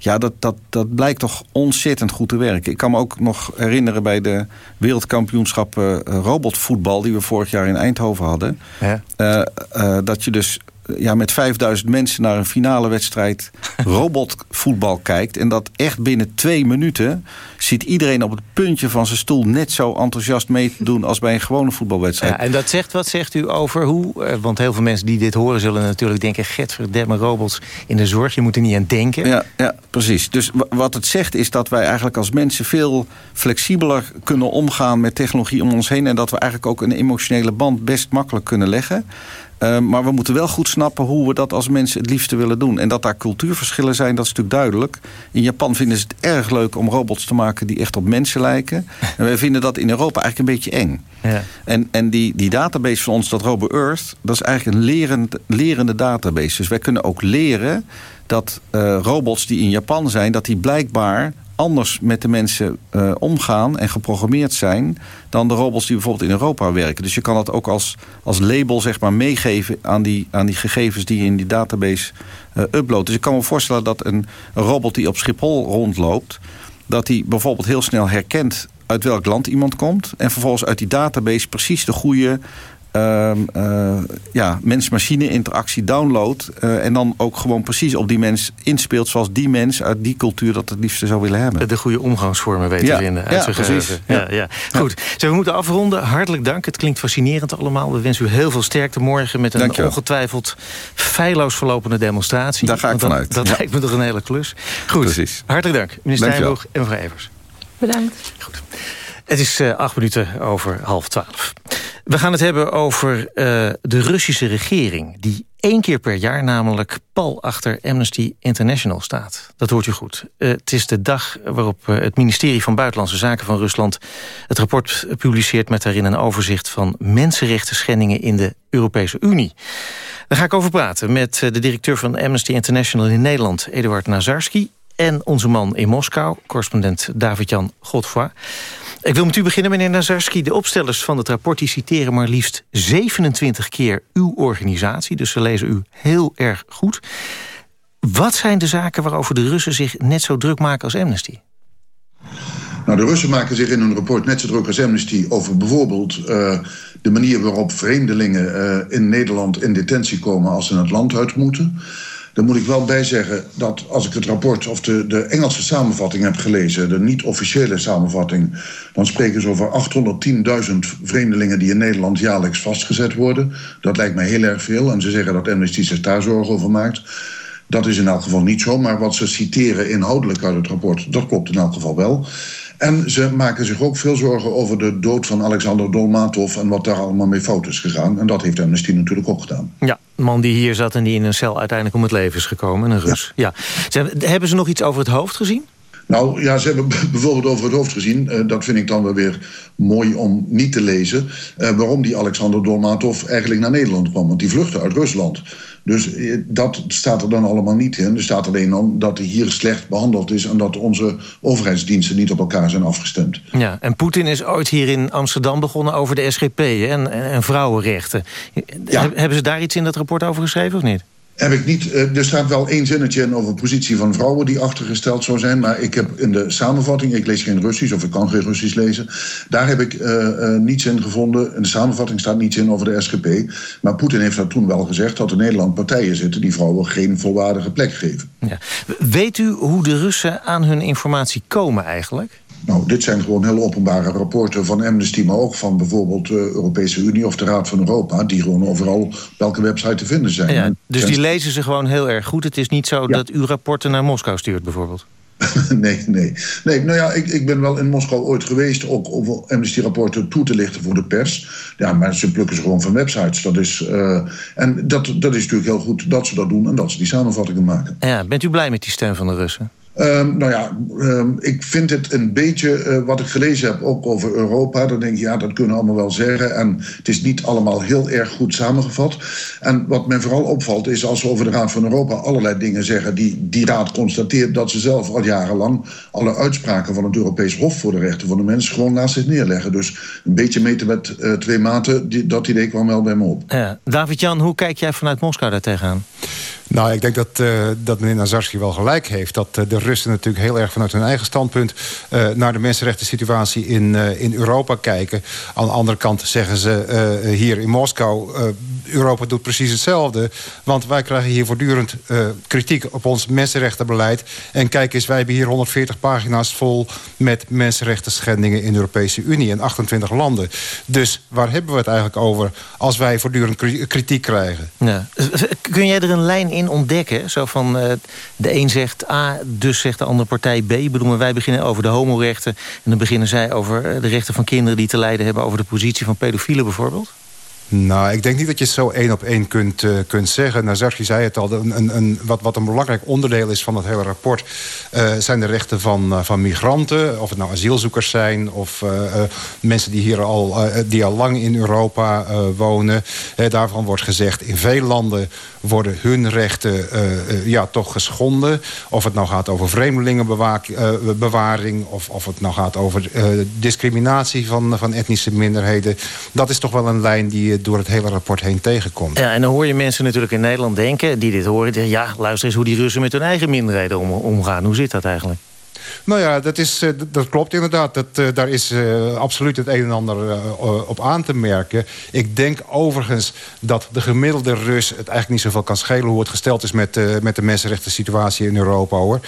Ja, dat, dat, dat blijkt toch ontzettend goed te werken. Ik kan me ook nog herinneren bij de wereldkampioenschappen robotvoetbal... die we vorig jaar in Eindhoven hadden. Ja. Uh, uh, dat je dus ja, met 5000 mensen naar een finale wedstrijd robotvoetbal kijkt... en dat echt binnen twee minuten zit iedereen op het puntje van zijn stoel... net zo enthousiast mee te doen als bij een gewone voetbalwedstrijd. Ja, en dat zegt, wat zegt u over hoe... want heel veel mensen die dit horen zullen natuurlijk denken... getverdemme robots in de zorg, je moet er niet aan denken. Ja, ja, precies. Dus wat het zegt is dat wij eigenlijk als mensen... veel flexibeler kunnen omgaan met technologie om ons heen... en dat we eigenlijk ook een emotionele band best makkelijk kunnen leggen... Uh, maar we moeten wel goed snappen hoe we dat als mensen het liefste willen doen. En dat daar cultuurverschillen zijn, dat is natuurlijk duidelijk. In Japan vinden ze het erg leuk om robots te maken die echt op mensen lijken. En wij vinden dat in Europa eigenlijk een beetje eng. Ja. En, en die, die database van ons, dat RoboEarth, dat is eigenlijk een lerend, lerende database. Dus wij kunnen ook leren dat uh, robots die in Japan zijn... dat die blijkbaar anders met de mensen uh, omgaan en geprogrammeerd zijn... dan de robots die bijvoorbeeld in Europa werken. Dus je kan dat ook als, als label zeg maar, meegeven aan die, aan die gegevens die je in die database uh, uploadt. Dus ik kan me voorstellen dat een, een robot die op Schiphol rondloopt... dat die bijvoorbeeld heel snel herkent uit welk land iemand komt... en vervolgens uit die database precies de goede ja, mens-machine interactie downloadt... Uh, en dan ook gewoon precies op die mens inspeelt... zoals die mens uit die cultuur dat het liefste zou willen hebben. De goede omgangsvormen weten ja. vinden. Uit ja, precies. Ja. Ja, ja. Goed, Zo, we moeten afronden. Hartelijk dank. Het klinkt fascinerend allemaal. We wensen u heel veel sterkte morgen... met een Dankjewel. ongetwijfeld feilloos verlopende demonstratie. Daar ga ik vanuit. Dat, lijkt me toch een hele klus. Goed, precies. hartelijk dank. Stijnboog en mevrouw Evers. Bedankt. Goed. Het is uh, acht minuten over half twaalf. We gaan het hebben over uh, de Russische regering... die één keer per jaar namelijk pal achter Amnesty International staat. Dat hoort u goed. Uh, het is de dag waarop het ministerie van Buitenlandse Zaken van Rusland... het rapport publiceert met daarin een overzicht van mensenrechten schendingen in de Europese Unie. Daar ga ik over praten met de directeur van Amnesty International in Nederland... Eduard Nazarski en onze man in Moskou, correspondent David-Jan Godfroy. Ik wil met u beginnen, meneer Nazarski. De opstellers van het rapport die citeren maar liefst 27 keer uw organisatie. Dus ze lezen u heel erg goed. Wat zijn de zaken waarover de Russen zich net zo druk maken als Amnesty? Nou, de Russen maken zich in hun rapport net zo druk als Amnesty... over bijvoorbeeld uh, de manier waarop vreemdelingen uh, in Nederland in detentie komen... als ze het land uit moeten... Dan moet ik wel bij zeggen dat als ik het rapport of de, de Engelse samenvatting heb gelezen... de niet-officiële samenvatting... dan spreken ze over 810.000 vreemdelingen die in Nederland jaarlijks vastgezet worden. Dat lijkt mij heel erg veel. En ze zeggen dat Amnesty zich daar zorgen over maakt. Dat is in elk geval niet zo. Maar wat ze citeren inhoudelijk uit het rapport, dat klopt in elk geval wel. En ze maken zich ook veel zorgen over de dood van Alexander Dolmatov... en wat daar allemaal mee fout is gegaan. En dat heeft Amnesty natuurlijk ook gedaan. Ja, man die hier zat en die in een cel uiteindelijk om het leven is gekomen. Een Rus. Ja. Hebben ze nog iets over het hoofd gezien? Nou ja, ze hebben bijvoorbeeld over het hoofd gezien... Uh, dat vind ik dan wel weer mooi om niet te lezen... Uh, waarom die Alexander Dolmatov eigenlijk naar Nederland kwam. Want die vluchtte uit Rusland. Dus uh, dat staat er dan allemaal niet in. Er staat alleen dan dat hij hier slecht behandeld is... en dat onze overheidsdiensten niet op elkaar zijn afgestemd. Ja, en Poetin is ooit hier in Amsterdam begonnen over de SGP en, en vrouwenrechten. Ja. Hebben ze daar iets in dat rapport over geschreven of niet? Heb ik niet. Eh, er staat wel één zinnetje in over positie van vrouwen die achtergesteld zou zijn. Maar ik heb in de samenvatting, ik lees geen Russisch of ik kan geen Russisch lezen. Daar heb ik uh, uh, niets in gevonden. In de samenvatting staat niets in over de SGP. Maar Poetin heeft dat toen wel gezegd dat in Nederland partijen zitten die vrouwen geen volwaardige plek geven. Ja. Weet u hoe de Russen aan hun informatie komen eigenlijk? Nou, dit zijn gewoon heel openbare rapporten van Amnesty... maar ook van bijvoorbeeld de Europese Unie of de Raad van Europa... die gewoon overal op welke website te vinden zijn. Ja, dus die lezen ze gewoon heel erg goed. Het is niet zo ja. dat u rapporten naar Moskou stuurt bijvoorbeeld? nee, nee. nee nou ja, ik, ik ben wel in Moskou ooit geweest... ook om Amnesty-rapporten toe te lichten voor de pers. Ja, maar ze plukken ze gewoon van websites. Dat is, uh, en dat, dat is natuurlijk heel goed dat ze dat doen... en dat ze die samenvattingen maken. Ja, bent u blij met die steun van de Russen? Um, nou ja, um, ik vind het een beetje uh, wat ik gelezen heb ook over Europa. Dan denk ik, ja, dat kunnen we allemaal wel zeggen. En het is niet allemaal heel erg goed samengevat. En wat mij vooral opvalt is als we over de Raad van Europa allerlei dingen zeggen... die die raad constateert dat ze zelf al jarenlang... alle uitspraken van het Europees Hof voor de Rechten van de Mens... gewoon naast zich neerleggen. Dus een beetje meten met uh, twee maten, dat idee kwam wel bij me op. Ja. David-Jan, hoe kijk jij vanuit Moskou daar tegenaan? Nou, ik denk dat, uh, dat meneer Nazarski wel gelijk heeft. Dat uh, de Russen natuurlijk heel erg vanuit hun eigen standpunt... Uh, naar de mensenrechten situatie in, in Europa kijken. Aan de andere kant zeggen ze hier in Moskou... Europa doet precies hetzelfde. Want wij krijgen hier voortdurend kritiek op ons mensenrechtenbeleid. En kijk eens, wij hebben hier 140 pagina's vol... met mensenrechten schendingen in de Europese Unie. In 28 landen. Dus waar hebben we het eigenlijk over... als wij voortdurend kritiek krijgen? Ja. Kun jij er een lijn in ontdekken? Zo van, uh, de een zegt A, dus zegt de andere partij B. Ik bedoel, wij beginnen over de homorechten... en dan beginnen zij over de rechten van kinderen die te lijden hebben... over de positie van pedofielen bijvoorbeeld? Nou, ik denk niet dat je het zo één op één kunt, uh, kunt zeggen. Nazarski zei het al, een, een, wat, wat een belangrijk onderdeel is van het hele rapport... Uh, zijn de rechten van, uh, van migranten, of het nou asielzoekers zijn... of mensen die hier al, die al lang in Europa wonen. daarvan wordt gezegd, in veel landen worden hun rechten ja, toch geschonden. Of het nou gaat over vreemdelingenbewaring... of, of het nou gaat over discriminatie van, van etnische minderheden. Dat is toch wel een lijn die door het hele rapport heen tegenkomt. Ja, en dan hoor je mensen natuurlijk in Nederland denken... die dit horen, ja, luister eens hoe die Russen met hun eigen minderheden om, omgaan. Hoe zit dat eigenlijk? Nou ja, dat, is, uh, dat klopt inderdaad. Dat, uh, daar is uh, absoluut het een en ander op aan te merken. Ik denk overigens dat de gemiddelde Rus... het eigenlijk niet zoveel kan schelen hoe het gesteld is... met, met de mensenrechten situatie in Europa. hoor.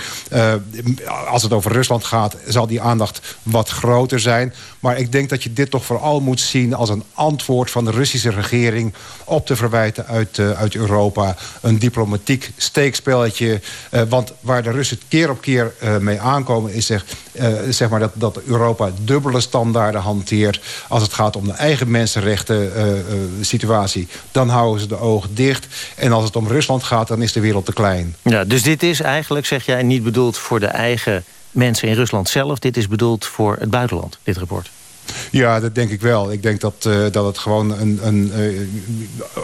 als het over Rusland gaat, zal die aandacht wat groter zijn. Maar ik denk dat je dit toch vooral moet zien... als een antwoord van de Russische regering... op de verwijten uit, uit Europa. Een diplomatiek steekspelletje. want waar de Russen keer op keer mee aankomen is zeg, uh, zeg maar dat, dat Europa dubbele standaarden hanteert... als het gaat om de eigen mensenrechten uh, uh, situatie. Dan houden ze de ogen dicht. En als het om Rusland gaat, dan is de wereld te klein. Ja, dus dit is eigenlijk, zeg jij, niet bedoeld voor de eigen mensen in Rusland zelf. Dit is bedoeld voor het buitenland, dit rapport. Ja, dat denk ik wel. Ik denk dat, uh, dat het gewoon een, een, uh,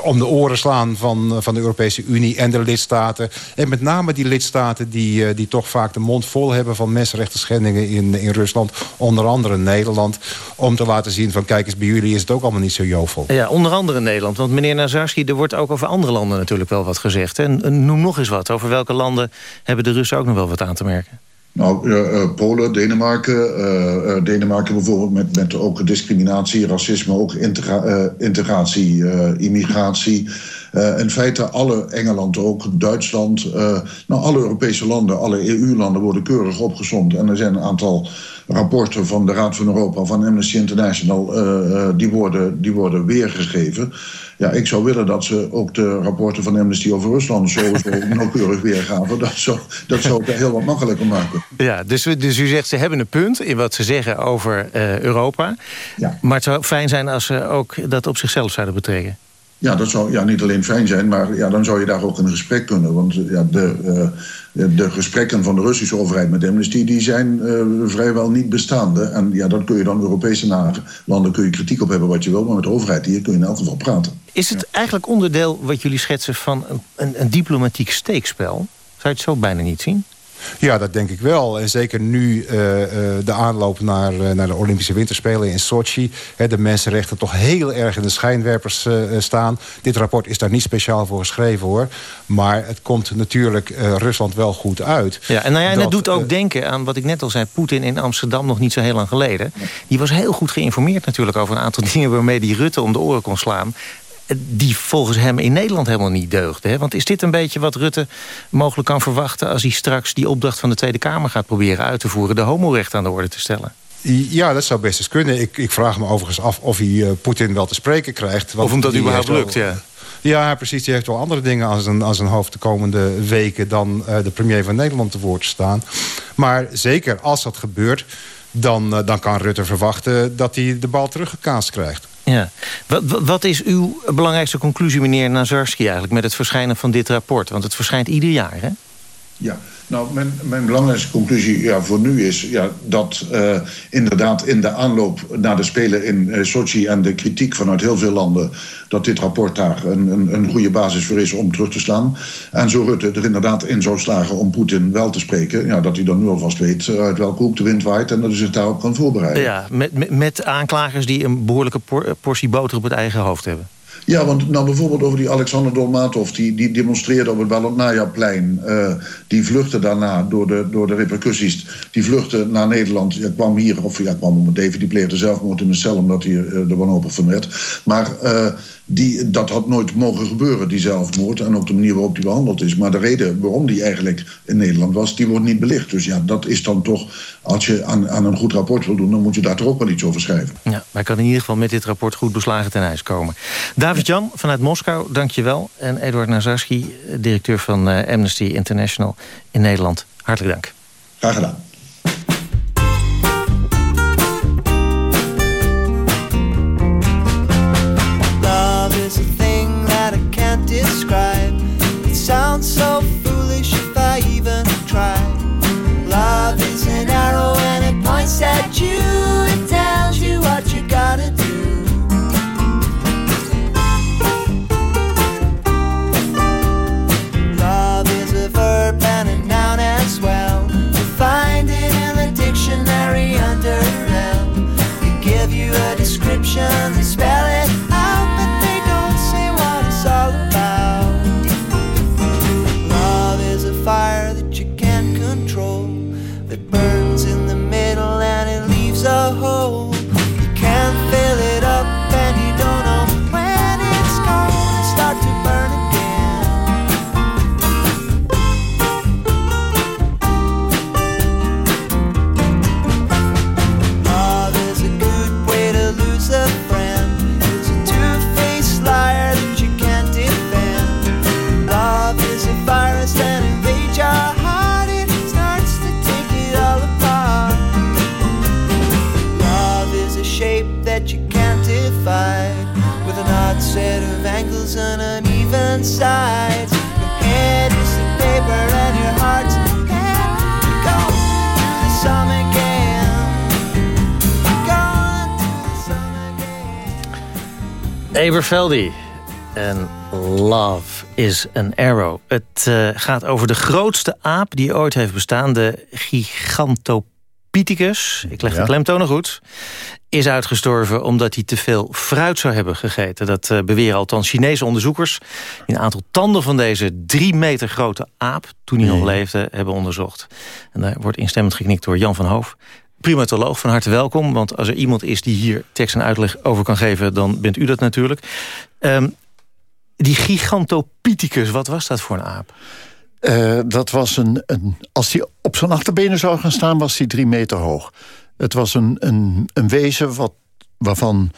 om de oren slaan van, van de Europese Unie en de lidstaten. En met name die lidstaten die, die toch vaak de mond vol hebben van mensenrechten schendingen in, in Rusland. Onder andere Nederland. Om te laten zien van kijk eens, bij jullie is het ook allemaal niet zo jovel. Ja, onder andere Nederland. Want meneer Nazarski, er wordt ook over andere landen natuurlijk wel wat gezegd. En noem nog eens wat. Over welke landen hebben de Russen ook nog wel wat aan te merken? Nou, uh, Polen, Denemarken. Uh, Denemarken bijvoorbeeld met, met ook discriminatie, racisme, ook integra integratie, immigratie. Uh, in feite alle Engeland ook, Duitsland, uh, nou alle Europese landen, alle EU-landen worden keurig opgezomd. En er zijn een aantal rapporten van de Raad van Europa, van Amnesty International, uh, die, worden, die worden weergegeven. Ja, ik zou willen dat ze ook de rapporten van Amnesty over Rusland zo, zo nauwkeurig weergaven. Dat zou, dat zou het heel wat makkelijker maken. Ja, dus, dus u zegt ze hebben een punt in wat ze zeggen over uh, Europa. Ja. Maar het zou fijn zijn als ze ook dat op zichzelf zouden betrekken. Ja, dat zou ja, niet alleen fijn zijn, maar ja, dan zou je daar ook een gesprek kunnen. Want ja, de, uh, de gesprekken van de Russische overheid met Amnesty... die zijn uh, vrijwel niet bestaande. En ja, dan kun je dan Europese landen kun je kritiek op hebben wat je wil... maar met de overheid hier kun je in elk geval praten. Is het eigenlijk onderdeel wat jullie schetsen van een, een diplomatiek steekspel? Zou je het zo bijna niet zien? Ja, dat denk ik wel. En zeker nu uh, uh, de aanloop naar, uh, naar de Olympische Winterspelen in Sochi... Hè, de mensenrechten toch heel erg in de schijnwerpers staan. Dit rapport is daar niet speciaal voor geschreven, hoor. Maar het komt natuurlijk Rusland wel goed uit. Ja, en nou ja, dat, dat doet ook denken aan wat ik net al zei... Poetin in Amsterdam nog niet zo heel lang geleden. Die was heel goed geïnformeerd natuurlijk over een aantal dingen... waarmee die Rutte om de oren kon slaan die volgens hem in Nederland helemaal niet deugde. Hè? Want is dit een beetje wat Rutte mogelijk kan verwachten... als hij straks die opdracht van de Tweede Kamer gaat proberen uit te voeren... de homorechten aan de orde te stellen? Ja, dat zou best eens kunnen. Ik, ik vraag me overigens af of hij uh, Poetin wel te spreken krijgt. of omdat dat überhaupt lukt, ja. Ja, precies. Die heeft wel andere dingen aan zijn, aan zijn hoofd de komende weken... dan uh, de premier van Nederland te woord te staan. Maar zeker als dat gebeurt... Dan, uh, dan kan Rutte verwachten dat hij de bal teruggekaast krijgt. Ja. Wat, wat is uw belangrijkste conclusie, meneer Nazarski, eigenlijk... met het verschijnen van dit rapport? Want het verschijnt ieder jaar, hè? Ja, nou, mijn, mijn belangrijkste conclusie ja, voor nu is ja, dat uh, inderdaad in de aanloop naar de Spelen in uh, Sochi en de kritiek vanuit heel veel landen, dat dit rapport daar een, een, een goede basis voor is om terug te slaan. En zo Rutte er inderdaad in zou slagen om Poetin wel te spreken, ja, dat hij dan nu alvast weet eh, uit welke hoek de wind waait en dat hij zich daarop kan voorbereiden. Ja, met, met, aanklagers die een behoorlijke por portie boter op het eigen hoofd hebben. Ja, want nou bijvoorbeeld over die Alexander Dolmatov... die, die demonstreerde op het Balotnaya-plein. Uh, die vluchtte daarna door de, door de repercussies. Die vluchtte naar Nederland. Ja, kwam hier, of ja, kwam om David, die pleegde zelfmoord in een cel... omdat hij uh, er wanhopig van werd. Maar... Uh, die, dat had nooit mogen gebeuren, die zelfmoord. En ook de manier waarop die behandeld is. Maar de reden waarom die eigenlijk in Nederland was, die wordt niet belicht. Dus ja, dat is dan toch, als je aan, aan een goed rapport wil doen... dan moet je daar toch ook wel iets over schrijven. Ja, wij kan in ieder geval met dit rapport goed beslagen ten ijs komen. David-Jan vanuit Moskou, dank je wel. En Eduard Nazarski, directeur van uh, Amnesty International in Nederland. Hartelijk dank. Graag gedaan. Everveldi en Love is an Arrow. Het uh, gaat over de grootste aap die ooit heeft bestaan, de Gigantopithecus. Ik leg de Ja. klemtonen goed. Is uitgestorven omdat hij te veel fruit zou hebben gegeten. Dat uh, beweren althans Chinese onderzoekers. Die een aantal tanden van deze drie meter grote aap, toen hij nog leefde, hebben onderzocht. En daar wordt instemmend geknikt door Jan van Hoof. Primatoloog, van harte welkom. Want als er iemand is die hier tekst en uitleg over kan geven... dan bent u dat natuurlijk. Ehm, Die Gigantopithecus, wat was dat voor een aap? Uh, dat was een, een als hij op zijn achterbenen zou gaan staan, was hij drie meter hoog. Het was een, een, een wezen wat, waarvan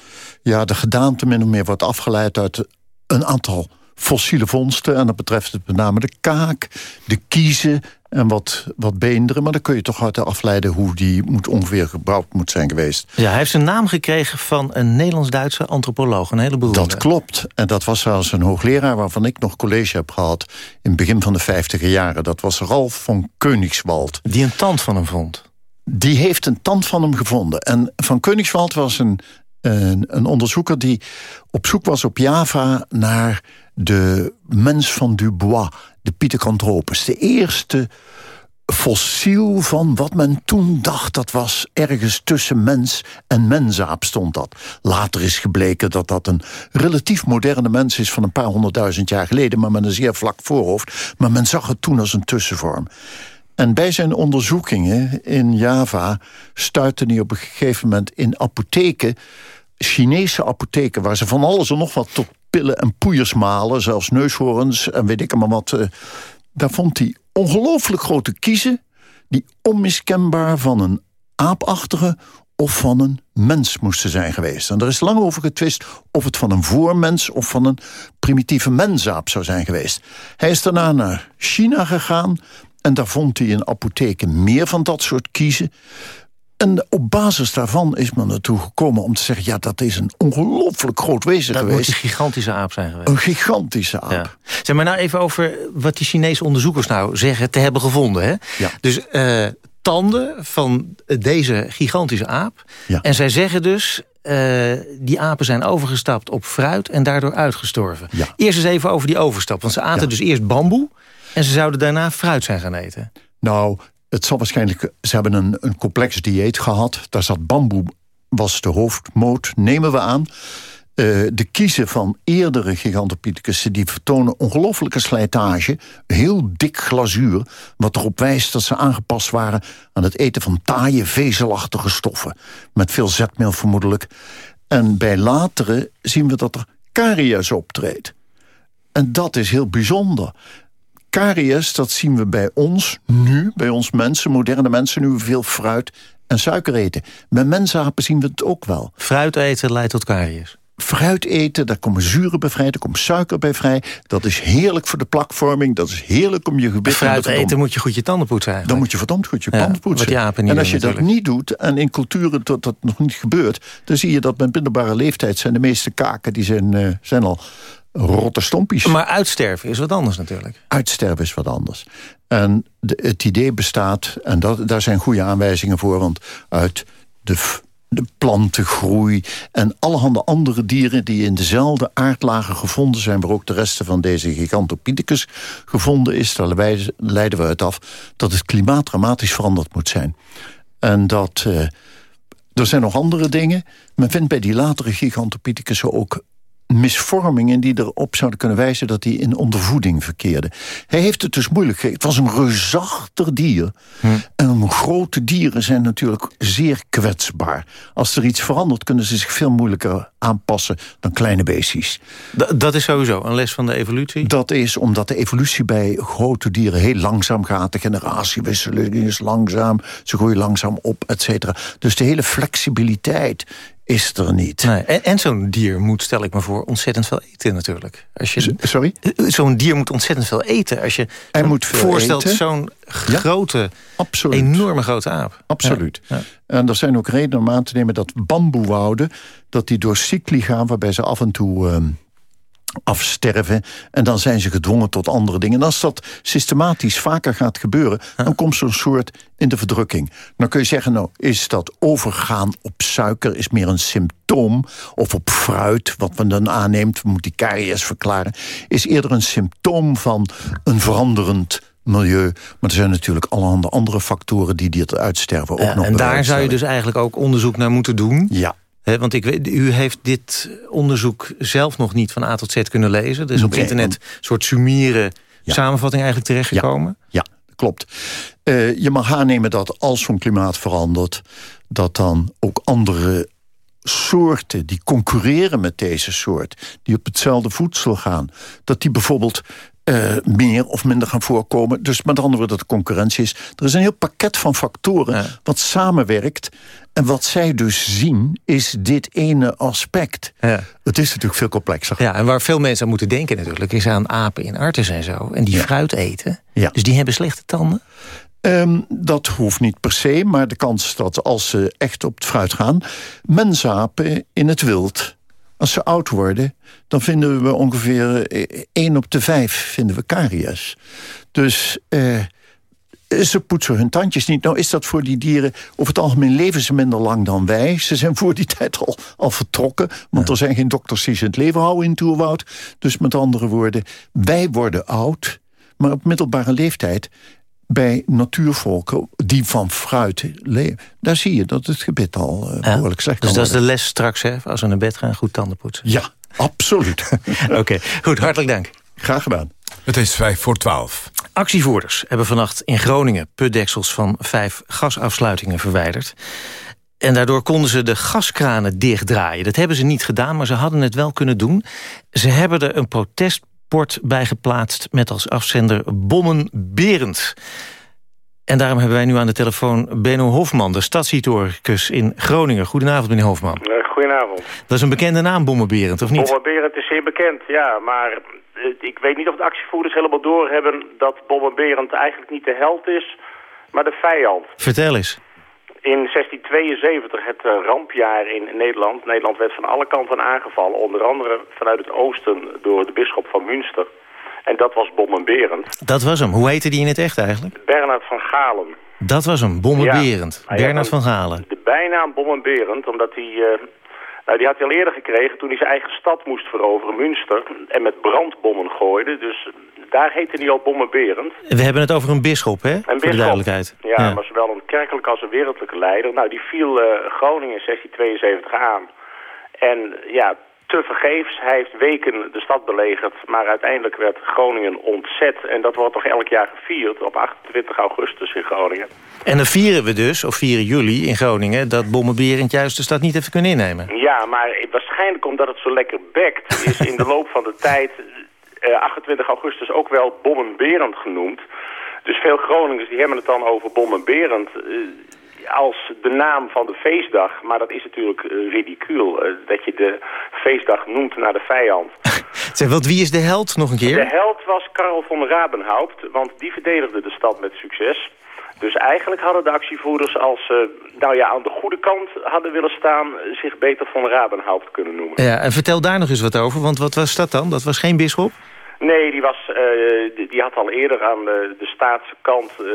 ja, de gedaante min of meer wordt afgeleid uit een aantal fossiele vondsten. En dat betreft het met name de kaak, de kiezen en wat, wat beenderen. Maar dan kun je toch uit afleiden hoe die moet ongeveer gebouwd moet zijn geweest. Ja, hij heeft zijn naam gekregen van een Nederlands-Duitse antropoloog. Een hele beroemde. Dat klopt. En dat was zelfs een hoogleraar waarvan ik nog college heb gehad... in het begin van de vijftiger jaren. Dat was Ralf van Koningswald. Die een tand van hem vond. Die heeft een tand van hem gevonden. En van Koningswald was een, een, een onderzoeker die op zoek was op Java... naar de mens van Dubois, de. De eerste fossiel van wat men toen dacht... dat was ergens tussen mens en mensaap stond dat. Later is gebleken dat dat een relatief moderne mens is... van een paar honderdduizend jaar geleden, maar met een zeer vlak voorhoofd. Maar men zag het toen als een tussenvorm. En bij zijn onderzoekingen in Java stuitte hij op een gegeven moment in apotheken... Chinese apotheken, waar ze van alles en nog wat tot pillen en poeiers malen, zelfs neushoorns en weet ik maar wat. Eh, daar vond hij ongelooflijk grote kiezen... die onmiskenbaar van een aapachtige of van een mens moesten zijn geweest. En er is lang over getwist of het van een voormens... of van een primitieve mensaap zou zijn geweest. Hij is daarna naar China gegaan... en daar vond hij in apotheken meer van dat soort kiezen... En op basis daarvan is men ertoe gekomen om te zeggen... ja, dat is een ongelooflijk groot wezen dat geweest. Dat moet een gigantische aap zijn geweest. Een gigantische aap. Ja. Zeg maar nou even over wat die Chinese onderzoekers nou zeggen te hebben gevonden. Hè? Ja. Dus uh, tanden van deze gigantische aap. Ja. En zij zeggen dus... Uh, die apen zijn overgestapt op fruit en daardoor uitgestorven. Ja. Eerst eens even over die overstap. Want ze aten dus eerst bamboe... en ze zouden daarna fruit zijn gaan eten. Nou, het zal waarschijnlijk... Ze hebben een, een complex dieet gehad. Daar zat bamboe, was de hoofdmoot, nemen we aan. Uh, de kiezen van eerdere gigantopithecus... die vertonen ongelooflijke slijtage. Heel dik glazuur. Wat erop wijst dat ze aangepast waren... aan het eten van taaie, vezelachtige stoffen. Met veel zetmeel vermoedelijk. En bij latere zien we dat er caries optreedt. En dat is heel bijzonder. Karies, dat zien we bij ons nu, bij ons mensen, moderne mensen... nu veel fruit en suiker eten. Bij mensapen zien we het ook wel. Fruit eten leidt tot karies? Fruit eten, daar komen zuren bij vrij, daar komt suiker bij vrij. Dat is heerlijk voor de plakvorming, dat is heerlijk om je gebit... Fruit eten moet je goed je tanden poetsen eigenlijk. Dan moet je verdomd goed je ja, tanden poetsen. en als je dat niet doet, en in culturen dat dat nog niet gebeurt... dan zie je dat met middelbare leeftijd zijn de meeste kaken... die zijn, uh, zijn al rotte stompies. Maar uitsterven is wat anders natuurlijk. Uitsterven is wat anders. En de, het idee bestaat, en dat, daar zijn goede aanwijzingen voor... want uit de, de plantengroei en allerhande andere dieren... die in dezelfde aardlagen gevonden zijn... waar ook de resten van deze Gigantopithecus gevonden is... daar leiden we uit af dat het klimaat dramatisch veranderd moet zijn. En dat... Uh, er zijn nog andere dingen. Men vindt bij die latere Gigantopithecus ook misvormingen die erop zouden kunnen wijzen... dat hij in ondervoeding verkeerde. Hij heeft het dus moeilijk Het was een reusachtig dier. Hm. En grote dieren zijn natuurlijk zeer kwetsbaar. Als er iets verandert, kunnen ze zich veel moeilijker aanpassen... dan kleine beestjes. dat is sowieso een les van de evolutie? Dat is omdat de evolutie bij grote dieren heel langzaam gaat. De generatiewisseling is langzaam. Ze groeien langzaam op, et cetera. Dus de hele flexibiliteit is er niet. Nee, en, en zo'n dier moet, stel ik me voor, ontzettend veel eten natuurlijk. Als je, Sorry? Zo'n dier moet ontzettend veel eten. Als je Hij moet voorstelt zo'n grote, ja, enorme grote aap. Absoluut. Ja, ja. En er zijn ook redenen om aan te nemen dat bamboewouden... dat die door cycli gaan waarbij ze af en toe... Uh, afsterven. En dan zijn ze gedwongen tot andere dingen. En als dat systematisch vaker gaat gebeuren... dan komt zo'n soort in de verdrukking. Dan kun je zeggen, nou, is dat overgaan op suiker... is meer een symptoom. Of op fruit, wat men dan aanneemt... we moeten die karies verklaren... is eerder een symptoom van een veranderend milieu. Maar er zijn natuurlijk allerhande andere factoren... die dit uitsterven ook ja, nog En daar zou je dus eigenlijk ook onderzoek naar moeten doen? Ja. He, want ik weet, u heeft dit onderzoek zelf nog niet van A tot Z kunnen lezen. Dus op Nee, internet een soort sumiere samenvatting eigenlijk terechtgekomen. Ja, klopt. Uh, je mag aannemen dat als zo'n klimaat verandert... dat dan ook andere soorten die concurreren met deze soort... die op hetzelfde voedsel gaan... dat die bijvoorbeeld uh, meer of minder gaan voorkomen. Dus met andere woorden dat er concurrentie is. Er is een heel pakket van factoren wat samenwerkt. En wat zij dus zien is dit ene aspect. Ja. Het is natuurlijk veel complexer. Ja, en waar veel mensen aan moeten denken natuurlijk... is aan apen in artes en zo. En die fruit eten. Ja. Dus die hebben slechte tanden? Um, dat hoeft niet per se, maar de kans dat als ze echt op het fruit gaan... mensapen in het wild als ze oud worden, dan vinden we ongeveer 1 op de 5 vinden we karies. Dus eh, ze poetsen hun tandjes niet. Nou is dat voor die dieren, over het algemeen leven ze minder lang dan wij. Ze zijn voor die tijd al, al vertrokken. Want er zijn geen dokters die ze het leven houden in Toerwoud. Dus met andere woorden, wij worden oud. Maar op middelbare leeftijd bij natuurvolken die van fruit leven. Daar zie je dat het gebit al uh, behoorlijk slecht Dus kan dat is de les straks, hè, als we naar bed gaan, goed tanden poetsen. Ja, absoluut. Oké, goed, hartelijk dank. Graag gedaan. Het is vijf voor twaalf. Actievoerders hebben vannacht in Groningen putdeksels van vijf gasafsluitingen verwijderd. En daardoor konden ze de gaskranen dichtdraaien. Dat hebben ze niet gedaan, maar ze hadden het wel kunnen doen. Ze hebben er een protestbord bij geplaatst met als afzender Bommen Berend. En daarom hebben wij nu aan de telefoon Benno Hofman, de stadshistoricus in Groningen. Goedenavond, meneer Hofman. Uh, goedenavond. Dat is een bekende naam, Bommenberend, of niet? Bommenberend is zeer bekend, ja. Maar uh, ik weet niet of de actievoerders helemaal doorhebben... dat Bommenberend eigenlijk niet de held is, maar de vijand. Vertel eens. In 1672, het uh, rampjaar in Nederland... Nederland werd van alle kanten aangevallen. Onder andere vanuit het oosten door de bisschop van Münster. En dat was Bommenberend. Dat was hem. Hoe heette die in het echt eigenlijk? Bernard van Galen. Dat was hem, Bommenberend. Ja, Bernard van Galen. De bijnaam Bommenberend, omdat hij... Uh, nou, die had hij al eerder gekregen toen hij zijn eigen stad moest veroveren, Münster. En met brandbommen gooide. Dus daar heette hij al Bommenberend. We hebben het over een bisschop, hè? Een Voor bisschop. de duidelijkheid. Ja, ja, maar zowel een kerkelijke als een wereldlijke leider. Nou, die viel uh, Groningen in 1672 aan. En ja, te vergeefs. Hij heeft weken de stad belegerd, maar uiteindelijk werd Groningen ontzet. En dat wordt toch elk jaar gevierd op 28 augustus in Groningen. En dan vieren we dus, of vieren jullie in Groningen... dat Bommenberend juist de stad niet heeft kunnen innemen. Ja, maar waarschijnlijk omdat het zo lekker bekt... is in de loop van de tijd 28 augustus ook wel Bommenberend genoemd. Dus veel Groningers die hebben het dan over Bommenberend... Uh, als de naam van de feestdag. Maar dat is natuurlijk uh, ridicuul. Uh, dat je de feestdag noemt naar de vijand. zeg, want wie is de held nog een keer? De held was Karel von Rabenhaupt. Want die verdedigde de stad met succes. Dus eigenlijk hadden de actievoerders als ze nou ja, aan de goede kant hadden willen staan... zich beter von Rabenhaupt kunnen noemen. Ja, en vertel daar nog eens wat over. Want wat was dat dan? Dat was geen bisschop? Nee, die, was, uh, die, had al eerder aan de, de staatse kant uh,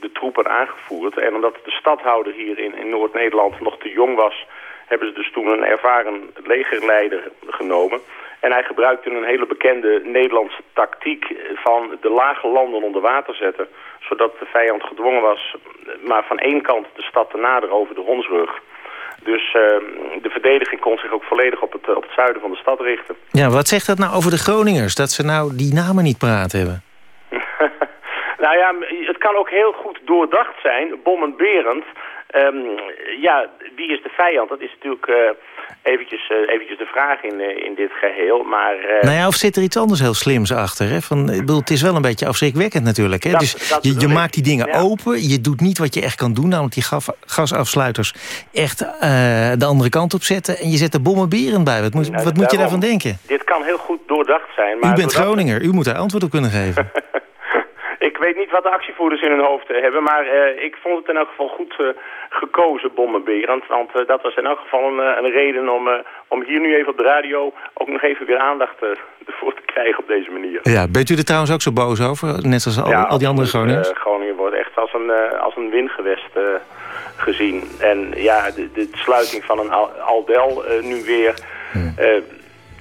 de, troepen aangevoerd. En omdat de stadhouder hier in, in Noord-Nederland nog te jong was... hebben ze dus toen een ervaren legerleider genomen. En hij gebruikte een hele bekende Nederlandse tactiek van de lage landen onder water zetten. Zodat de vijand gedwongen was maar van één kant de stad te naderen over de hondsrug. Dus uh, de verdediging kon zich ook volledig op het, op het zuiden van de stad richten. Ja, wat zegt dat nou over de Groningers? Dat ze nou die namen niet praat hebben? nou ja, het kan ook heel goed doordacht zijn. Bommenberend. Um, ja, wie is de vijand? Dat is natuurlijk uh, eventjes, uh, eventjes de vraag in, uh, in dit geheel. Maar, nou ja, of zit er iets anders heel slims achter? Hè? Van, ik bedoel, het is wel een beetje afschrikwekkend natuurlijk. Hè? Dat, dus dat je, je maakt die dingen ja. open. Je doet niet wat je echt kan doen. Namelijk die gaf, gasafsluiters echt de andere kant op zetten. En je zet er bommenberend bij. Wat moet, nou, wat moet je daarvan denken? Dit kan heel goed doordacht zijn. Maar U bent doordacht... Groninger. U moet daar antwoord op kunnen geven. Niet wat de actievoerders in hun hoofd hebben, maar uh, ik vond het in elk geval goed uh, gekozen, Bommenberend. Want dat was in elk geval een, een reden om, om hier nu even op de radio ook nog even weer aandacht ervoor te krijgen op deze manier. Ja, bent u er trouwens ook zo boos over? Net als al, ja, al die andere Groningers? Groningen wordt echt als een, als een windgewest gezien. En ja, de, de sluiting van een Aldel nu weer... Hmm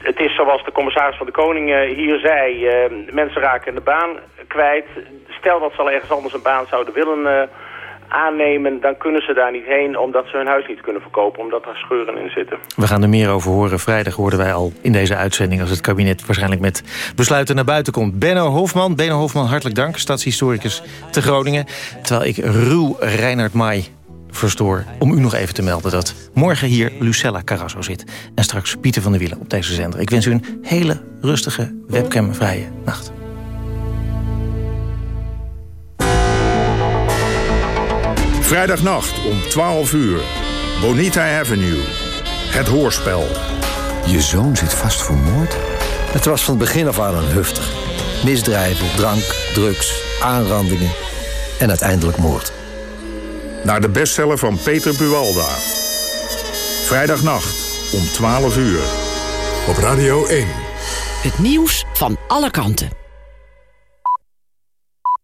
het is zoals de commissaris van de Koning uh, hier zei, uh, mensen raken de baan kwijt. Stel dat ze al ergens anders een baan zouden willen uh, aannemen, dan kunnen ze daar niet heen omdat ze hun huis niet kunnen verkopen, omdat er scheuren in zitten. We gaan er meer over horen. Vrijdag hoorden wij al in deze uitzending als het kabinet waarschijnlijk met besluiten naar buiten komt. Benno Hofman, Benno Hofman, hartelijk dank, stadshistoricus te Groningen. Terwijl ik ruw Reinhard Mai verstoor... om u nog even te melden dat morgen hier Lucella Carrasso zit... en straks Pieter van der Wielen op deze zender. Ik wens u een hele rustige, webcamvrije nacht. Vrijdagnacht om 12 uur. Bonita Avenue. Het hoorspel. Je zoon zit vast voor moord? Het was van het begin af aan een huftig. Misdrijven, drank, drugs, aanrandingen en uiteindelijk moord. Naar de bestseller van Peter Buwalda. Vrijdagnacht om 12 uur. Op Radio 1. Het nieuws van alle kanten.